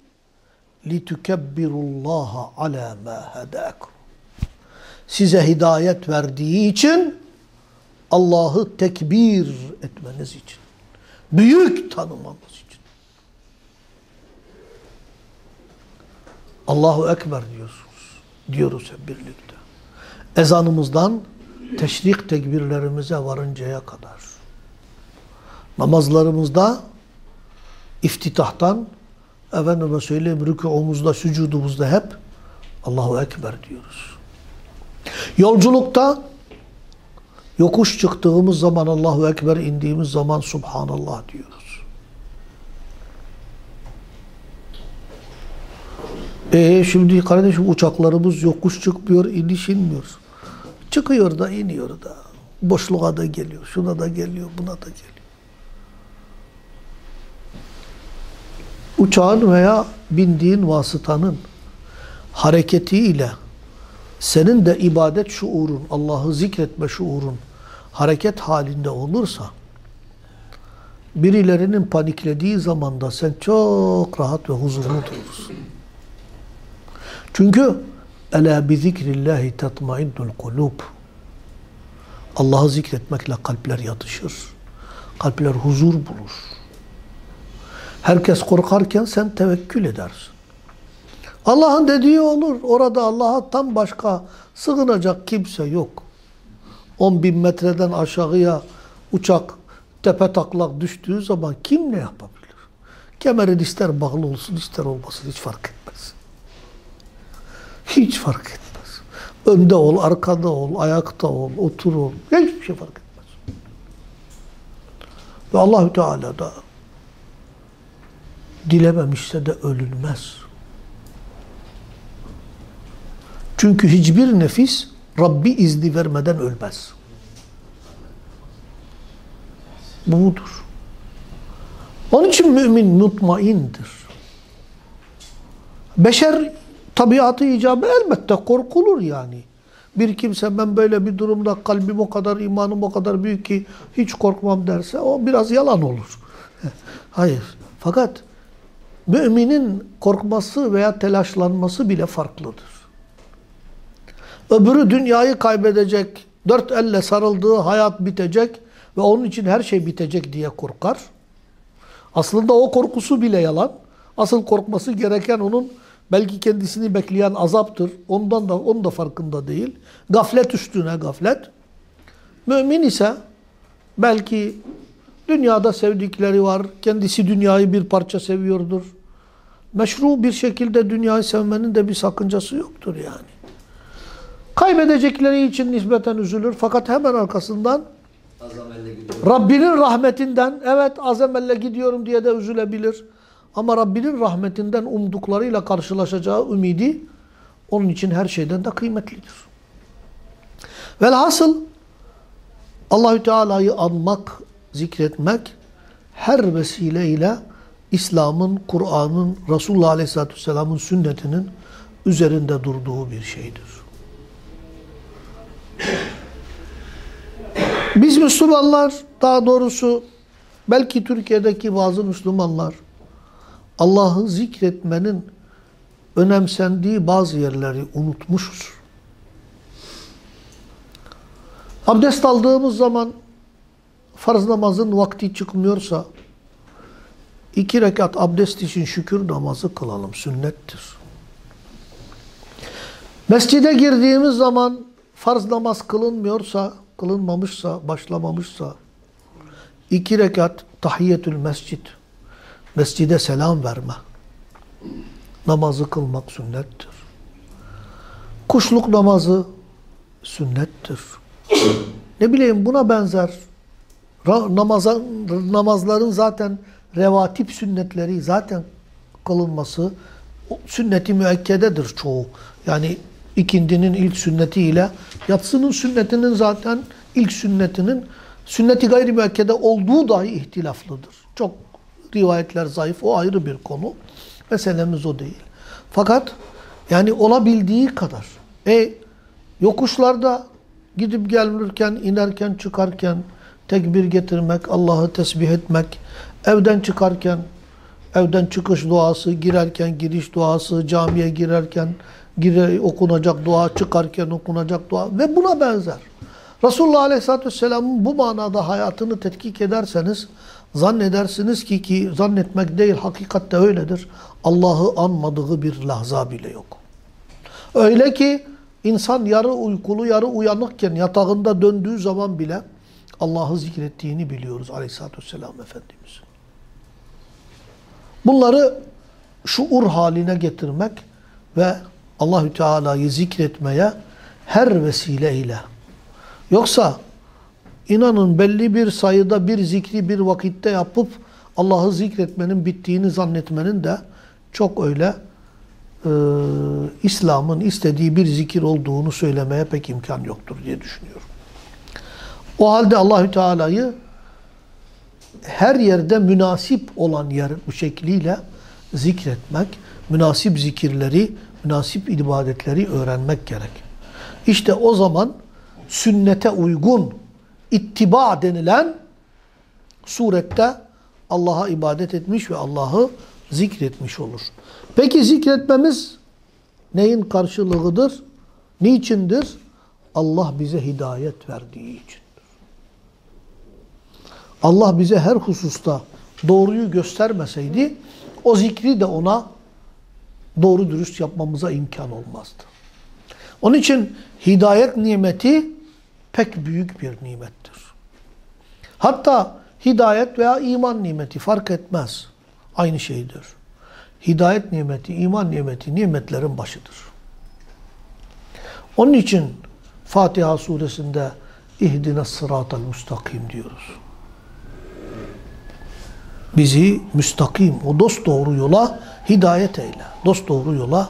لِتُكَبِّرُ اللّٰهَ عَلَى مَا هَدَاكُمْ Size hidayet verdiği için Allah'ı tekbir etmeniz için. Büyük tanımanız için. Allahu Ekber diyorsunuz. Diyoruz hep birlikte. Ezanımızdan teşrik tekbirlerimize varıncaya kadar. Namazlarımızda iftitahtan efendime söyleyeyim rükûumuzda, sücudumuzda hep Allahu Ekber diyoruz. Yolculukta yokuş çıktığımız zaman Allahu Ekber indiğimiz zaman Subhanallah diyoruz. E şimdi kardeşim uçaklarımız yokuş çıkmıyor, iniş inmiyor. Çıkıyor da iniyor da. Boşluğa da geliyor, şuna da geliyor, buna da geliyor. Uçağın veya bindiğin vasıtanın hareketiyle senin de ibadet şuurun, Allah'ı zikretme şuurun hareket halinde olursa birilerinin paniklediği zaman da sen çok rahat ve huzurlu durursun. Çünkü Ela bi zikrillahi tatmainnul kulub. Allah'ı zikretmekle kalpler yatışır. Kalpler huzur bulur. Herkes korkarken sen tevekkül edersin. Allah'ın dediği olur. Orada Allah'a tam başka sığınacak kimse yok. 10 bin metreden aşağıya uçak tepe taklak düştüğü zaman kim ne yapabilir? Kemerin ister bağlı olsun ister olmasın hiç fark etmez. Hiç fark etmez. Önde ol, arkada ol, ayakta ol, otur ol. Hiçbir şey fark etmez. Ve Allahü Teala da dilememişse de ölünmez. Çünkü hiçbir nefis Rabbi izni vermeden ölmez. Bu budur. Onun için mümin mutmaindir. Beşer tabiatı icabı elbette korkulur yani. Bir kimse ben böyle bir durumda kalbim o kadar, imanım o kadar büyük ki hiç korkmam derse o biraz yalan olur. *laughs* Hayır. Fakat müminin korkması veya telaşlanması bile farklıdır. Öbürü dünyayı kaybedecek, dört elle sarıldığı hayat bitecek ve onun için her şey bitecek diye korkar. Aslında o korkusu bile yalan. Asıl korkması gereken onun belki kendisini bekleyen azaptır. Ondan da onun da farkında değil. Gaflet üstüne gaflet. Mümin ise belki dünyada sevdikleri var. Kendisi dünyayı bir parça seviyordur. Meşru bir şekilde dünyayı sevmenin de bir sakıncası yoktur yani. Kaybedecekleri için nispeten üzülür. Fakat hemen arkasından Rabbinin rahmetinden evet azamelle gidiyorum diye de üzülebilir. Ama Rabbinin rahmetinden umduklarıyla karşılaşacağı ümidi onun için her şeyden de kıymetlidir. Velhasıl Allahü Teala'yı anmak, zikretmek her vesileyle İslam'ın, Kur'an'ın, Resulullah Aleyhisselatü Vesselam'ın sünnetinin üzerinde durduğu bir şeydir. *laughs* Biz Müslümanlar daha doğrusu belki Türkiye'deki bazı Müslümanlar Allah'ı zikretmenin önemsendiği bazı yerleri unutmuşuz. Abdest aldığımız zaman farz namazın vakti çıkmıyorsa iki rekat abdest için şükür namazı kılalım. Sünnettir. Mescide girdiğimiz zaman farz namaz kılınmıyorsa, kılınmamışsa, başlamamışsa iki rekat tahiyyetül mescid, mescide selam verme, namazı kılmak sünnettir. Kuşluk namazı sünnettir. Ne bileyim buna benzer namaza, namazların zaten revatip sünnetleri zaten kılınması sünneti müekkededir çoğu. Yani ikindinin ilk sünnetiyle yatsının sünnetinin zaten ilk sünnetinin sünneti gayri müekkede olduğu dahi ihtilaflıdır. Çok rivayetler zayıf o ayrı bir konu. Meselemiz o değil. Fakat yani olabildiği kadar e yokuşlarda gidip gelirken, inerken, çıkarken tekbir getirmek, Allah'ı tesbih etmek, evden çıkarken evden çıkış duası, girerken giriş duası, camiye girerken gire, okunacak dua, çıkarken okunacak dua ve buna benzer. Resulullah Aleyhisselatü Vesselam'ın bu manada hayatını tetkik ederseniz zannedersiniz ki ki zannetmek değil hakikatte öyledir. Allah'ı anmadığı bir lahza bile yok. Öyle ki insan yarı uykulu yarı uyanıkken yatağında döndüğü zaman bile Allah'ı zikrettiğini biliyoruz Aleyhisselatü Vesselam Efendimiz. Bunları şuur haline getirmek ve Allahü Teala'yı zikretmeye her vesileyle. Yoksa inanın belli bir sayıda bir zikri bir vakitte yapıp Allah'ı zikretmenin bittiğini zannetmenin de çok öyle e, İslam'ın istediği bir zikir olduğunu söylemeye pek imkan yoktur diye düşünüyorum. O halde Allahü Teala'yı her yerde münasip olan yer bu şekliyle zikretmek, münasip zikirleri, münasip ibadetleri öğrenmek gerek. İşte o zaman sünnete uygun ittiba denilen surette Allah'a ibadet etmiş ve Allah'ı zikretmiş olur. Peki zikretmemiz neyin karşılığıdır? Niçindir? Allah bize hidayet verdiği için. Allah bize her hususta doğruyu göstermeseydi o zikri de ona doğru dürüst yapmamıza imkan olmazdı. Onun için hidayet nimeti pek büyük bir nimettir. Hatta hidayet veya iman nimeti fark etmez. Aynı şeydir. Hidayet nimeti, iman nimeti nimetlerin başıdır. Onun için Fatiha suresinde ihdine sıratel müstakim diyoruz bizi müstakim, o dost doğru yola hidayet eyle. Dost doğru yola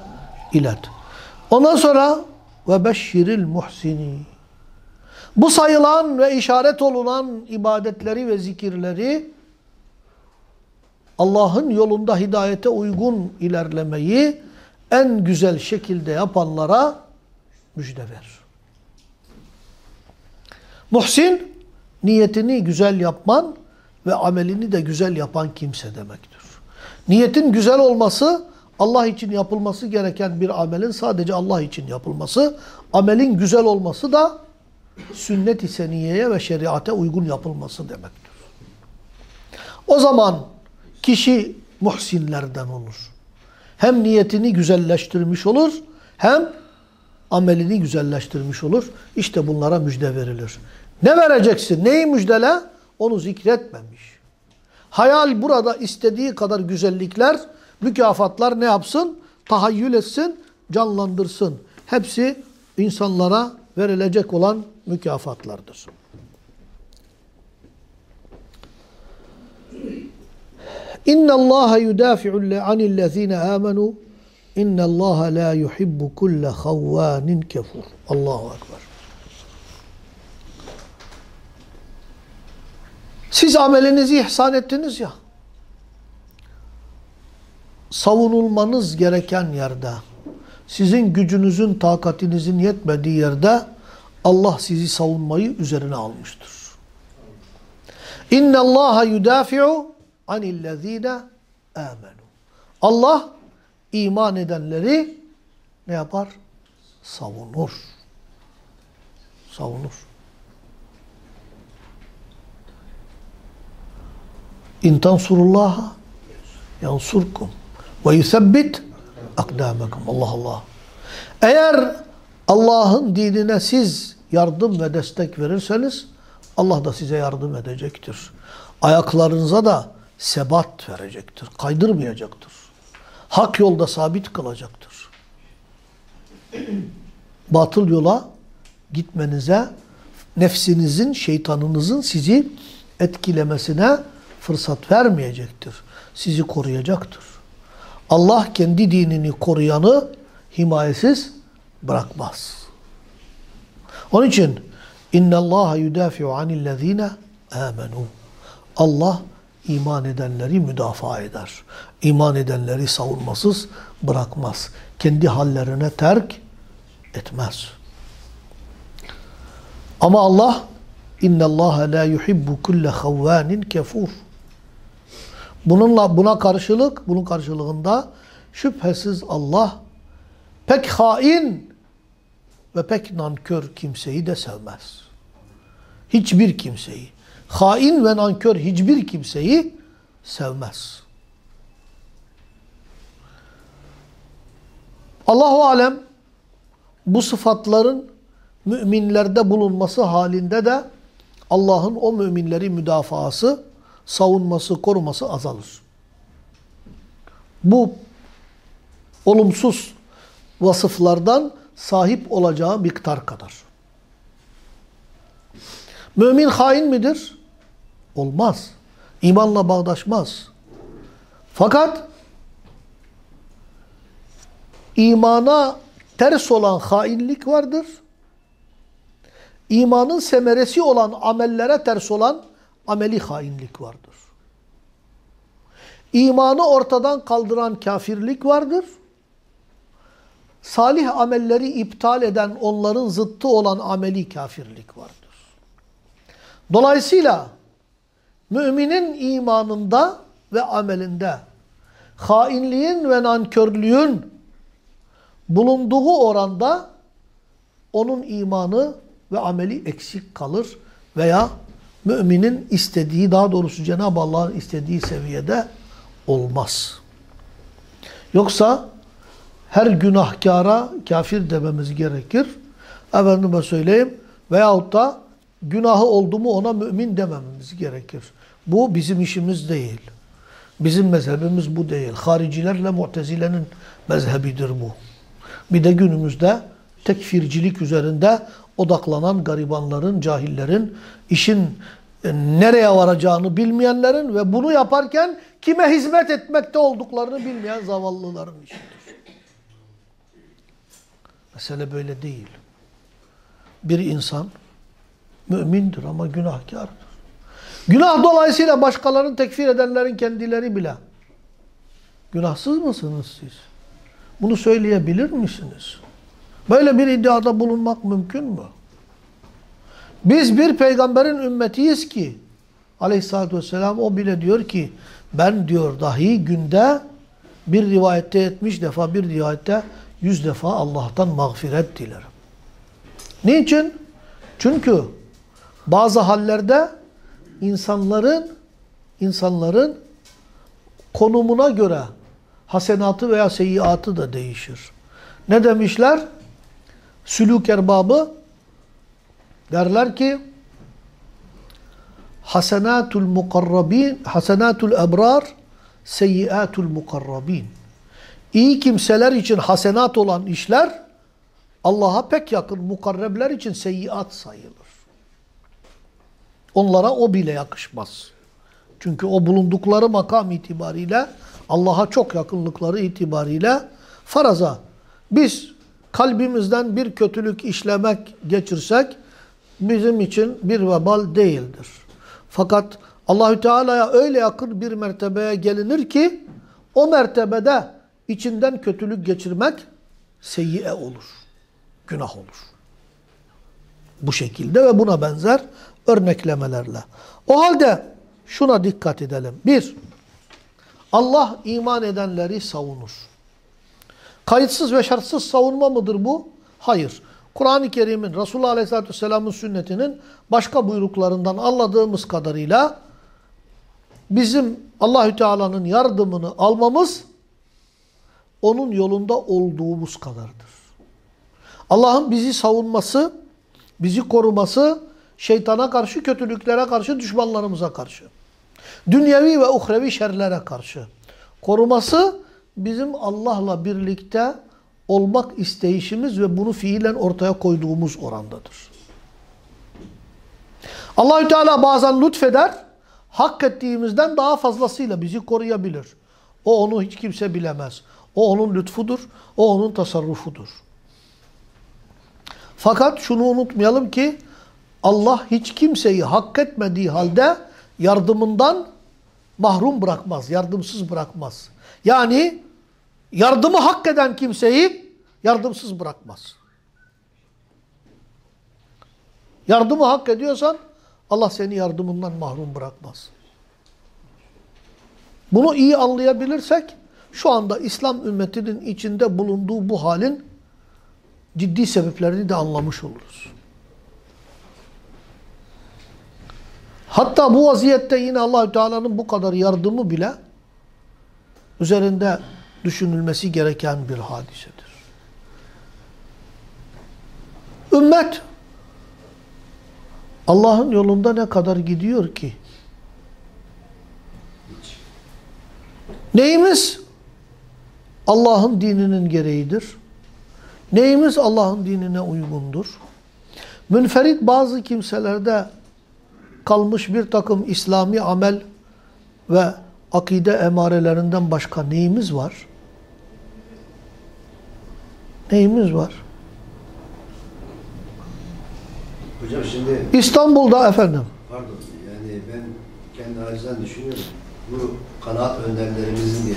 ilet. Ondan sonra ve beşşiril muhsini. Bu sayılan ve işaret olunan ibadetleri ve zikirleri Allah'ın yolunda hidayete uygun ilerlemeyi en güzel şekilde yapanlara müjde ver. Muhsin, niyetini güzel yapman, ve amelini de güzel yapan kimse demektir. Niyetin güzel olması Allah için yapılması gereken bir amelin sadece Allah için yapılması, amelin güzel olması da sünnet-i seniyeye ve şeriate uygun yapılması demektir. O zaman kişi muhsinlerden olur. Hem niyetini güzelleştirmiş olur, hem amelini güzelleştirmiş olur. İşte bunlara müjde verilir. Ne vereceksin? Neyi müjdele? Onu zikretmemiş. Hayal burada istediği kadar güzellikler, mükafatlar ne yapsın? Tahayyül etsin, canlandırsın. Hepsi insanlara verilecek olan mükafatlardır. İnna Allah yudafi'u anillezine amenu. İnna Allah la yuhibbu kulle havvanin kefur. Allahu ekber. Siz amelinizi ihsan ettiniz ya. Savunulmanız gereken yerde, sizin gücünüzün, takatinizin yetmediği yerde Allah sizi savunmayı üzerine almıştır. İnne Allaha yudafi'u anillezine amenu. Allah iman edenleri ne yapar? Savunur. Savunur. İn tansurullaha yansurkum ve yusebbit akdamakum. Allah Allah. Eğer Allah'ın dinine siz yardım ve destek verirseniz Allah da size yardım edecektir. Ayaklarınıza da sebat verecektir. Kaydırmayacaktır. Hak yolda sabit kılacaktır. Batıl yola gitmenize, nefsinizin, şeytanınızın sizi etkilemesine fırsat vermeyecektir. Sizi koruyacaktır. Allah kendi dinini koruyanı himayesiz bırakmaz. Onun için inna Allah yudafi'u anillezine amenu. Allah iman edenleri müdafaa eder. İman edenleri savunmasız bırakmaz. Kendi hallerine terk etmez. Ama Allah inna Allah la yuhibbu kulle havvanin kefur. Bununla buna karşılık, bunun karşılığında şüphesiz Allah pek hain ve pek nankör kimseyi de sevmez. Hiçbir kimseyi. Hain ve nankör hiçbir kimseyi sevmez. Allahu alem bu sıfatların müminlerde bulunması halinde de Allah'ın o müminleri müdafası, savunması, koruması azalır. Bu olumsuz vasıflardan sahip olacağı miktar kadar. Mümin hain midir? Olmaz. İmanla bağdaşmaz. Fakat imana ters olan hainlik vardır. İmanın semeresi olan amellere ters olan ameli hainlik vardır. İmanı ortadan kaldıran kafirlik vardır. Salih amelleri iptal eden onların zıttı olan ameli kafirlik vardır. Dolayısıyla müminin imanında ve amelinde hainliğin ve nankörlüğün bulunduğu oranda onun imanı ve ameli eksik kalır veya müminin istediği daha doğrusu Cenab-ı Allah'ın istediği seviyede olmaz. Yoksa her günahkara kafir dememiz gerekir. Efendime söyleyeyim veyahut da günahı oldu mu ona mümin demememiz gerekir. Bu bizim işimiz değil. Bizim mezhebimiz bu değil. Haricilerle mutezilenin mezhebidir bu. Bir de günümüzde tekfircilik üzerinde odaklanan garibanların, cahillerin, işin nereye varacağını bilmeyenlerin ve bunu yaparken kime hizmet etmekte olduklarını bilmeyen zavallıların işidir. Mesele böyle değil. Bir insan mümindir ama günahkardır. Günah dolayısıyla başkalarını tekfir edenlerin kendileri bile. Günahsız mısınız siz? Bunu söyleyebilir misiniz? Böyle bir iddiada bulunmak mümkün mü? Biz bir peygamberin ümmetiyiz ki aleyhissalatü vesselam o bile diyor ki ben diyor dahi günde bir rivayette 70 defa bir rivayette 100 defa Allah'tan mağfiret dilerim. Niçin? Çünkü bazı hallerde insanların insanların konumuna göre hasenatı veya seyyiatı da değişir. Ne demişler? Sülük erbabı derler ki hasenatul mukarrabin hasenatul ebrar seyyiatul mukarrabin İyi kimseler için hasenat olan işler Allah'a pek yakın mukarrebler için seyyiat sayılır. Onlara o bile yakışmaz. Çünkü o bulundukları makam itibariyle Allah'a çok yakınlıkları itibariyle faraza biz kalbimizden bir kötülük işlemek geçirsek bizim için bir vebal değildir. Fakat Allahü Teala'ya öyle yakın bir mertebeye gelinir ki o mertebede içinden kötülük geçirmek seyyiye olur. Günah olur. Bu şekilde ve buna benzer örneklemelerle. O halde şuna dikkat edelim. Bir, Allah iman edenleri savunur. Kayıtsız ve şartsız savunma mıdır bu? Hayır. Kur'an-ı Kerim'in, Resulullah Aleyhisselatü Vesselam'ın sünnetinin başka buyruklarından anladığımız kadarıyla bizim Allahü Teala'nın yardımını almamız onun yolunda olduğumuz kadardır. Allah'ın bizi savunması, bizi koruması şeytana karşı, kötülüklere karşı, düşmanlarımıza karşı. Dünyevi ve uhrevi şerlere karşı. Koruması bizim Allah'la birlikte olmak isteyişimiz ve bunu fiilen ortaya koyduğumuz orandadır. Allahü Teala bazen lütfeder, hak ettiğimizden daha fazlasıyla bizi koruyabilir. O onu hiç kimse bilemez. O onun lütfudur, o onun tasarrufudur. Fakat şunu unutmayalım ki Allah hiç kimseyi hak etmediği halde yardımından mahrum bırakmaz, yardımsız bırakmaz. Yani yardımı hak eden kimseyi yardımsız bırakmaz. Yardımı hak ediyorsan Allah seni yardımından mahrum bırakmaz. Bunu iyi anlayabilirsek şu anda İslam ümmetinin içinde bulunduğu bu halin ciddi sebeplerini de anlamış oluruz. Hatta bu vaziyette yine Allahü Teala'nın bu kadar yardımı bile üzerinde düşünülmesi gereken bir hadisedir. Ümmet Allah'ın yolunda ne kadar gidiyor ki? Neyimiz? Allah'ın dininin gereğidir. Neyimiz Allah'ın dinine uygundur? Münferit bazı kimselerde kalmış bir takım İslami amel ve akide emarelerinden başka neyimiz var? Neyimiz var? Hocam şimdi İstanbul'da efendim. pardon yani ben kendi acizden düşünüyorum. Bu kanaat önderlerimizin diye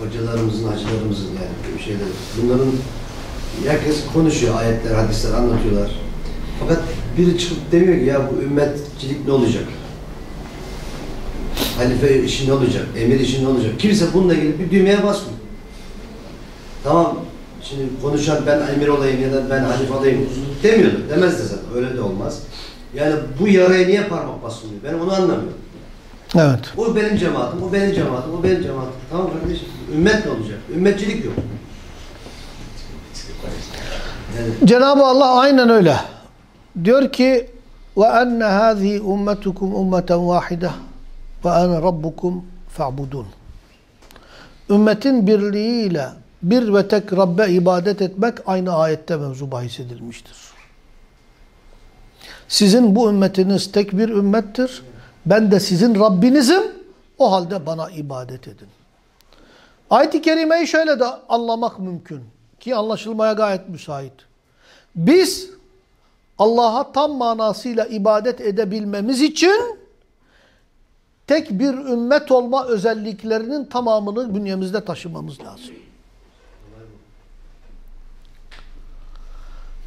hocalarımızın, hacılarımızın yani bir şeyler. Bunların herkes konuşuyor ayetler, hadisler anlatıyorlar. Fakat biri çıkıp demiyor ki ya bu ümmetçilik ne olacak? Halife işi ne olacak? Emir işi ne olacak? Kimse bununla ilgili bir düğmeye basmıyor. Tamam Şimdi konuşan ben emir olayım ya da ben halife olayım demiyordu. Demez de zaten. Öyle de olmaz. Yani bu yaraya niye parmak basılıyor? Ben onu anlamıyorum. Evet. O benim cemaatim, o benim cemaatim, o benim cemaatim. Tamam kardeşim. Ümmet ne olacak? Ümmetçilik yok. Yani Cenab-ı Allah aynen öyle. Diyor ki ve enne hâzihi ummetukum ummeten vahide ve ene rabbukum fa'budun. Ümmetin birliğiyle bir ve tek Rabbe ibadet etmek aynı ayette mevzu bahis edilmiştir. Sizin bu ümmetiniz tek bir ümmettir. Ben de sizin Rabbinizim. O halde bana ibadet edin. Ayet-i Kerime'yi şöyle de anlamak mümkün. Ki anlaşılmaya gayet müsait. Biz Allah'a tam manasıyla ibadet edebilmemiz için tek bir ümmet olma özelliklerinin tamamını bünyemizde taşımamız lazım.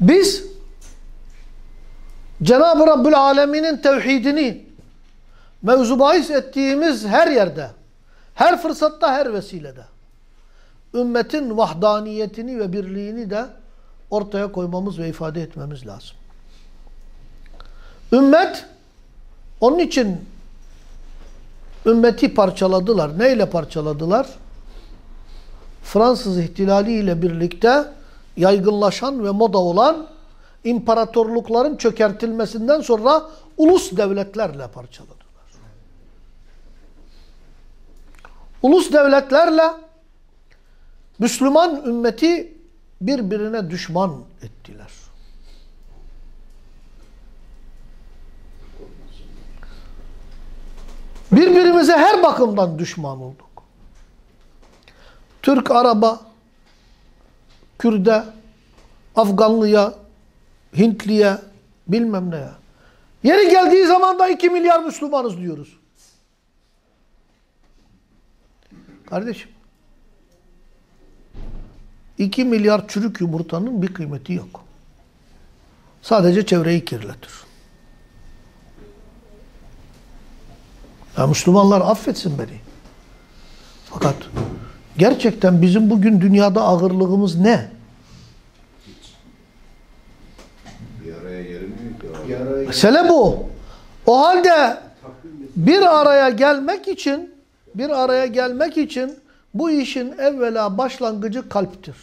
Biz Cenab-ı Rabbül Alemin'in tevhidini mevzu bahis ettiğimiz her yerde, her fırsatta, her vesilede ümmetin vahdaniyetini ve birliğini de ortaya koymamız ve ifade etmemiz lazım. Ümmet, onun için ümmeti parçaladılar. Neyle parçaladılar? Fransız ihtilali ile birlikte yaygınlaşan ve moda olan imparatorlukların çökertilmesinden sonra ulus devletlerle parçaladılar. Ulus devletlerle Müslüman ümmeti birbirine düşman ettiler. Birbirimize her bakımdan düşman olduk. Türk Araba, Kürde, Afganlıya, Hintliye, bilmem neye. Yeri geldiği zaman da 2 milyar Müslümanız diyoruz. Kardeşim, 2 milyar çürük yumurtanın bir kıymeti yok. Sadece çevreyi kirletir. Ya Müslümanlar affetsin beni. Fakat gerçekten bizim bugün dünyada ağırlığımız ne? Mesele bu. O halde bir araya gelmek için bir araya gelmek için bu işin evvela başlangıcı kalptir.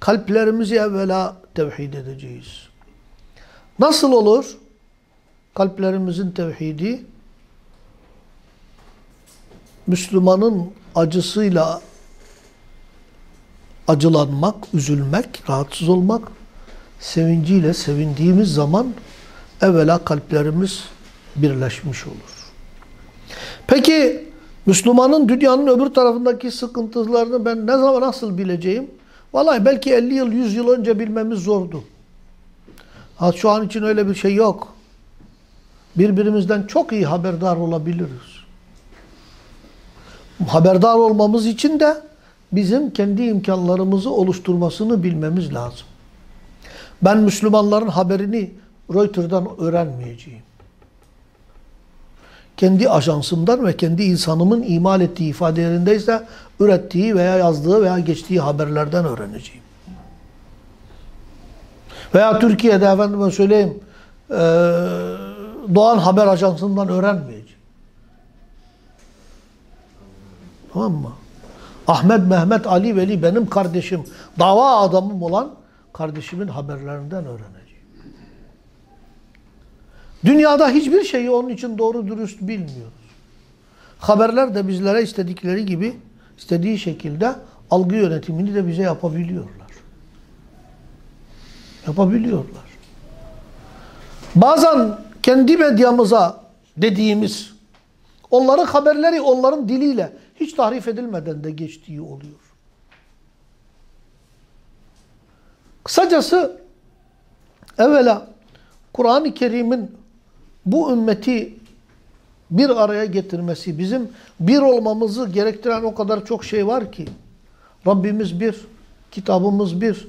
Kalplerimizi evvela tevhid edeceğiz. Nasıl olur? Kalplerimizin tevhidi Müslümanın acısıyla acılanmak, üzülmek, rahatsız olmak, sevinciyle sevindiğimiz zaman evvela kalplerimiz birleşmiş olur. Peki Müslümanın dünyanın öbür tarafındaki sıkıntılarını ben ne zaman nasıl bileceğim? Vallahi belki 50 yıl, 100 yıl önce bilmemiz zordu. Ha, şu an için öyle bir şey yok. Birbirimizden çok iyi haberdar olabiliriz. Haberdar olmamız için de bizim kendi imkanlarımızı oluşturmasını bilmemiz lazım. Ben Müslümanların haberini Reuters'dan öğrenmeyeceğim. Kendi ajansımdan ve kendi insanımın imal ettiği ifadelerindeyse ürettiği veya yazdığı veya geçtiği haberlerden öğreneceğim. Veya Türkiye'de efendime söyleyeyim Doğan Haber Ajansı'ndan öğrenmeyeceğim. Tamam mı? Ahmet, Mehmet, Ali, Veli benim kardeşim, dava adamım olan kardeşimin haberlerinden öğreneceğim. Dünyada hiçbir şeyi onun için doğru dürüst bilmiyoruz. Haberler de bizlere istedikleri gibi, istediği şekilde algı yönetimini de bize yapabiliyorlar. Yapabiliyorlar. Bazen kendi medyamıza dediğimiz onların haberleri onların diliyle hiç tahrif edilmeden de geçtiği oluyor. Kısacası evvela Kur'an-ı Kerim'in bu ümmeti bir araya getirmesi, bizim bir olmamızı gerektiren o kadar çok şey var ki. Rabbimiz bir, kitabımız bir,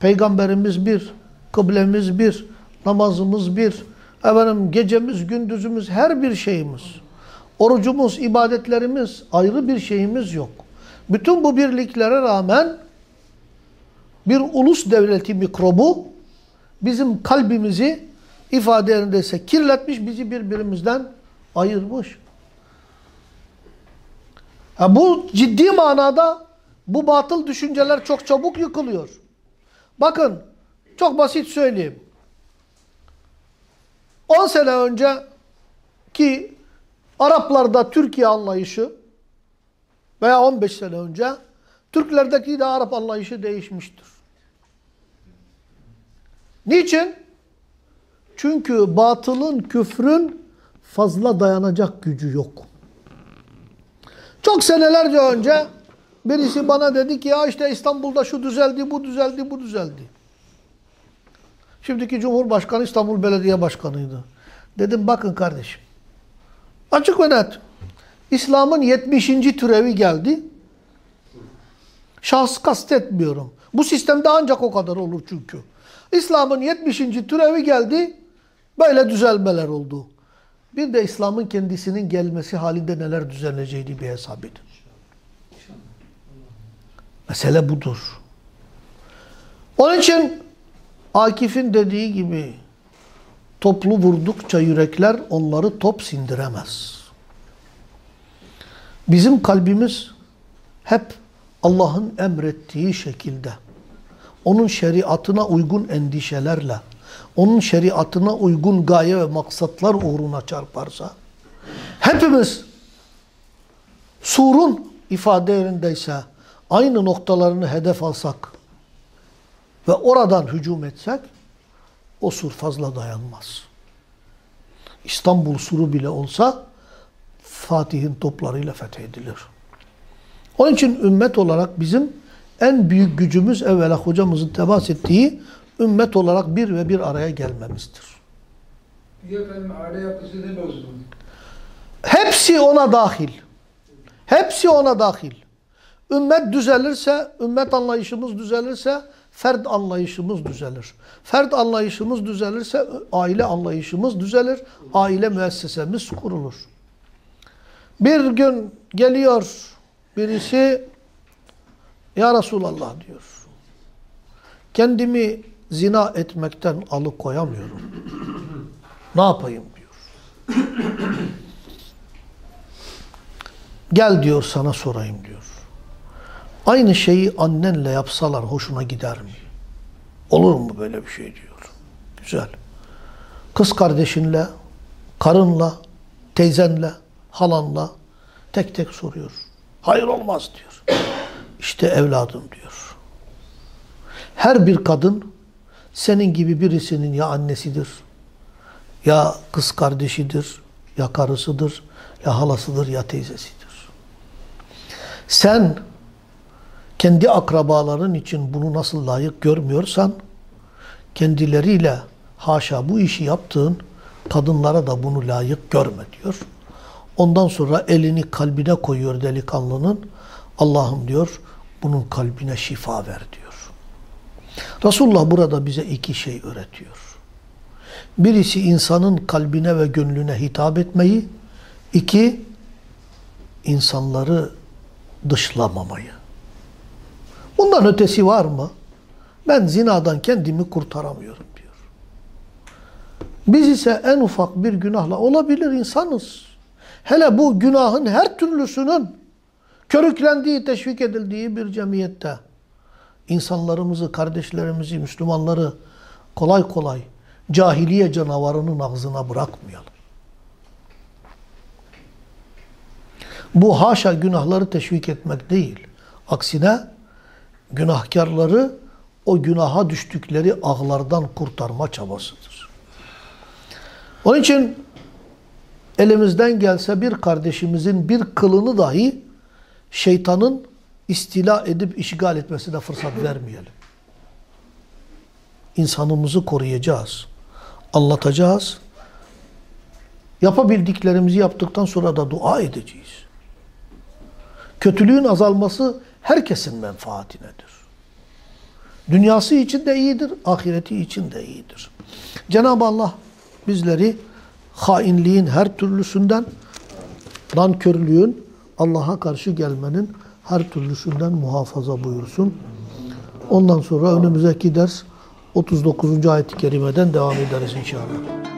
peygamberimiz bir, kıblemiz bir, namazımız bir, efendim gecemiz, gündüzümüz, her bir şeyimiz. Orucumuz, ibadetlerimiz, ayrı bir şeyimiz yok. Bütün bu birliklere rağmen bir ulus devleti mikrobu bizim kalbimizi ifade yerindeyse kirletmiş, bizi birbirimizden ayırmış. Ha, bu ciddi manada bu batıl düşünceler çok çabuk yıkılıyor. Bakın çok basit söyleyeyim. 10 sene önce ki Araplarda Türkiye anlayışı veya 15 sene önce Türklerdeki de Arap anlayışı değişmiştir. Niçin? Çünkü batılın, küfrün fazla dayanacak gücü yok. Çok senelerce önce birisi bana dedi ki ya işte İstanbul'da şu düzeldi, bu düzeldi, bu düzeldi. Şimdiki Cumhurbaşkanı İstanbul Belediye Başkanı'ydı. Dedim bakın kardeşim. Açık ve net. İslam'ın 70. türevi geldi. Şahs kastetmiyorum. Bu sistemde ancak o kadar olur çünkü. İslam'ın 70. türevi geldi. Böyle düzelmeler oldu. Bir de İslam'ın kendisinin gelmesi halinde neler düzenleyeceğini bir hesap edin. Mesele budur. Onun için Akif'in dediği gibi toplu vurdukça yürekler onları top sindiremez. Bizim kalbimiz hep Allah'ın emrettiği şekilde, onun şeriatına uygun endişelerle, onun şeriatına uygun gaye ve maksatlar uğruna çarparsa, hepimiz surun ifade yerindeyse aynı noktalarını hedef alsak ve oradan hücum etsek, o sur fazla dayanmaz. İstanbul suru bile olsa Fatih'in toplarıyla fethedilir. Onun için ümmet olarak bizim en büyük gücümüz evvela hocamızın temas ettiği ümmet olarak bir ve bir araya gelmemizdir. Efendim aile yapısı ne bozuldu? Hepsi ona dahil. Hepsi ona dahil. Ümmet düzelirse, ümmet anlayışımız düzelirse ferd anlayışımız düzelir. Ferd anlayışımız düzelirse aile anlayışımız düzelir. Aile müessesemiz kurulur. Bir gün geliyor birisi Ya Resulallah diyor. Kendimi zina etmekten alıkoyamıyorum. Ne yapayım diyor. Gel diyor sana sorayım diyor. Aynı şeyi annenle yapsalar hoşuna gider mi? Olur mu böyle bir şey diyor. Güzel. kız kardeşinle, karınla, teyzenle, halanla tek tek soruyor. Hayır olmaz diyor. İşte evladım diyor. Her bir kadın senin gibi birisinin ya annesidir, ya kız kardeşidir, ya karısıdır, ya halasıdır, ya teyzesidir. Sen kendi akrabaların için bunu nasıl layık görmüyorsan, kendileriyle haşa bu işi yaptığın kadınlara da bunu layık görme diyor. Ondan sonra elini kalbine koyuyor delikanlının. Allah'ım diyor bunun kalbine şifa ver diyor. Resulullah burada bize iki şey öğretiyor. Birisi insanın kalbine ve gönlüne hitap etmeyi, iki insanları dışlamamayı. Bundan ötesi var mı? Ben zinadan kendimi kurtaramıyorum diyor. Biz ise en ufak bir günahla olabilir insanız. Hele bu günahın her türlüsünün körüklendiği, teşvik edildiği bir cemiyette insanlarımızı, kardeşlerimizi, Müslümanları kolay kolay cahiliye canavarının ağzına bırakmayalım. Bu haşa günahları teşvik etmek değil. Aksine günahkarları o günaha düştükleri ağlardan kurtarma çabasıdır. Onun için elimizden gelse bir kardeşimizin bir kılını dahi şeytanın istila edip işgal etmesine fırsat vermeyelim. İnsanımızı koruyacağız. Anlatacağız. Yapabildiklerimizi yaptıktan sonra da dua edeceğiz. Kötülüğün azalması herkesin menfaatinedir. Dünyası için de iyidir, ahireti için de iyidir. Cenab-ı Allah bizleri hainliğin her türlüsünden, nankörlüğün, Allah'a karşı gelmenin her türlüsünden muhafaza buyursun. Ondan sonra önümüzdeki ders 39. ayet-i kerimeden devam ederiz inşallah.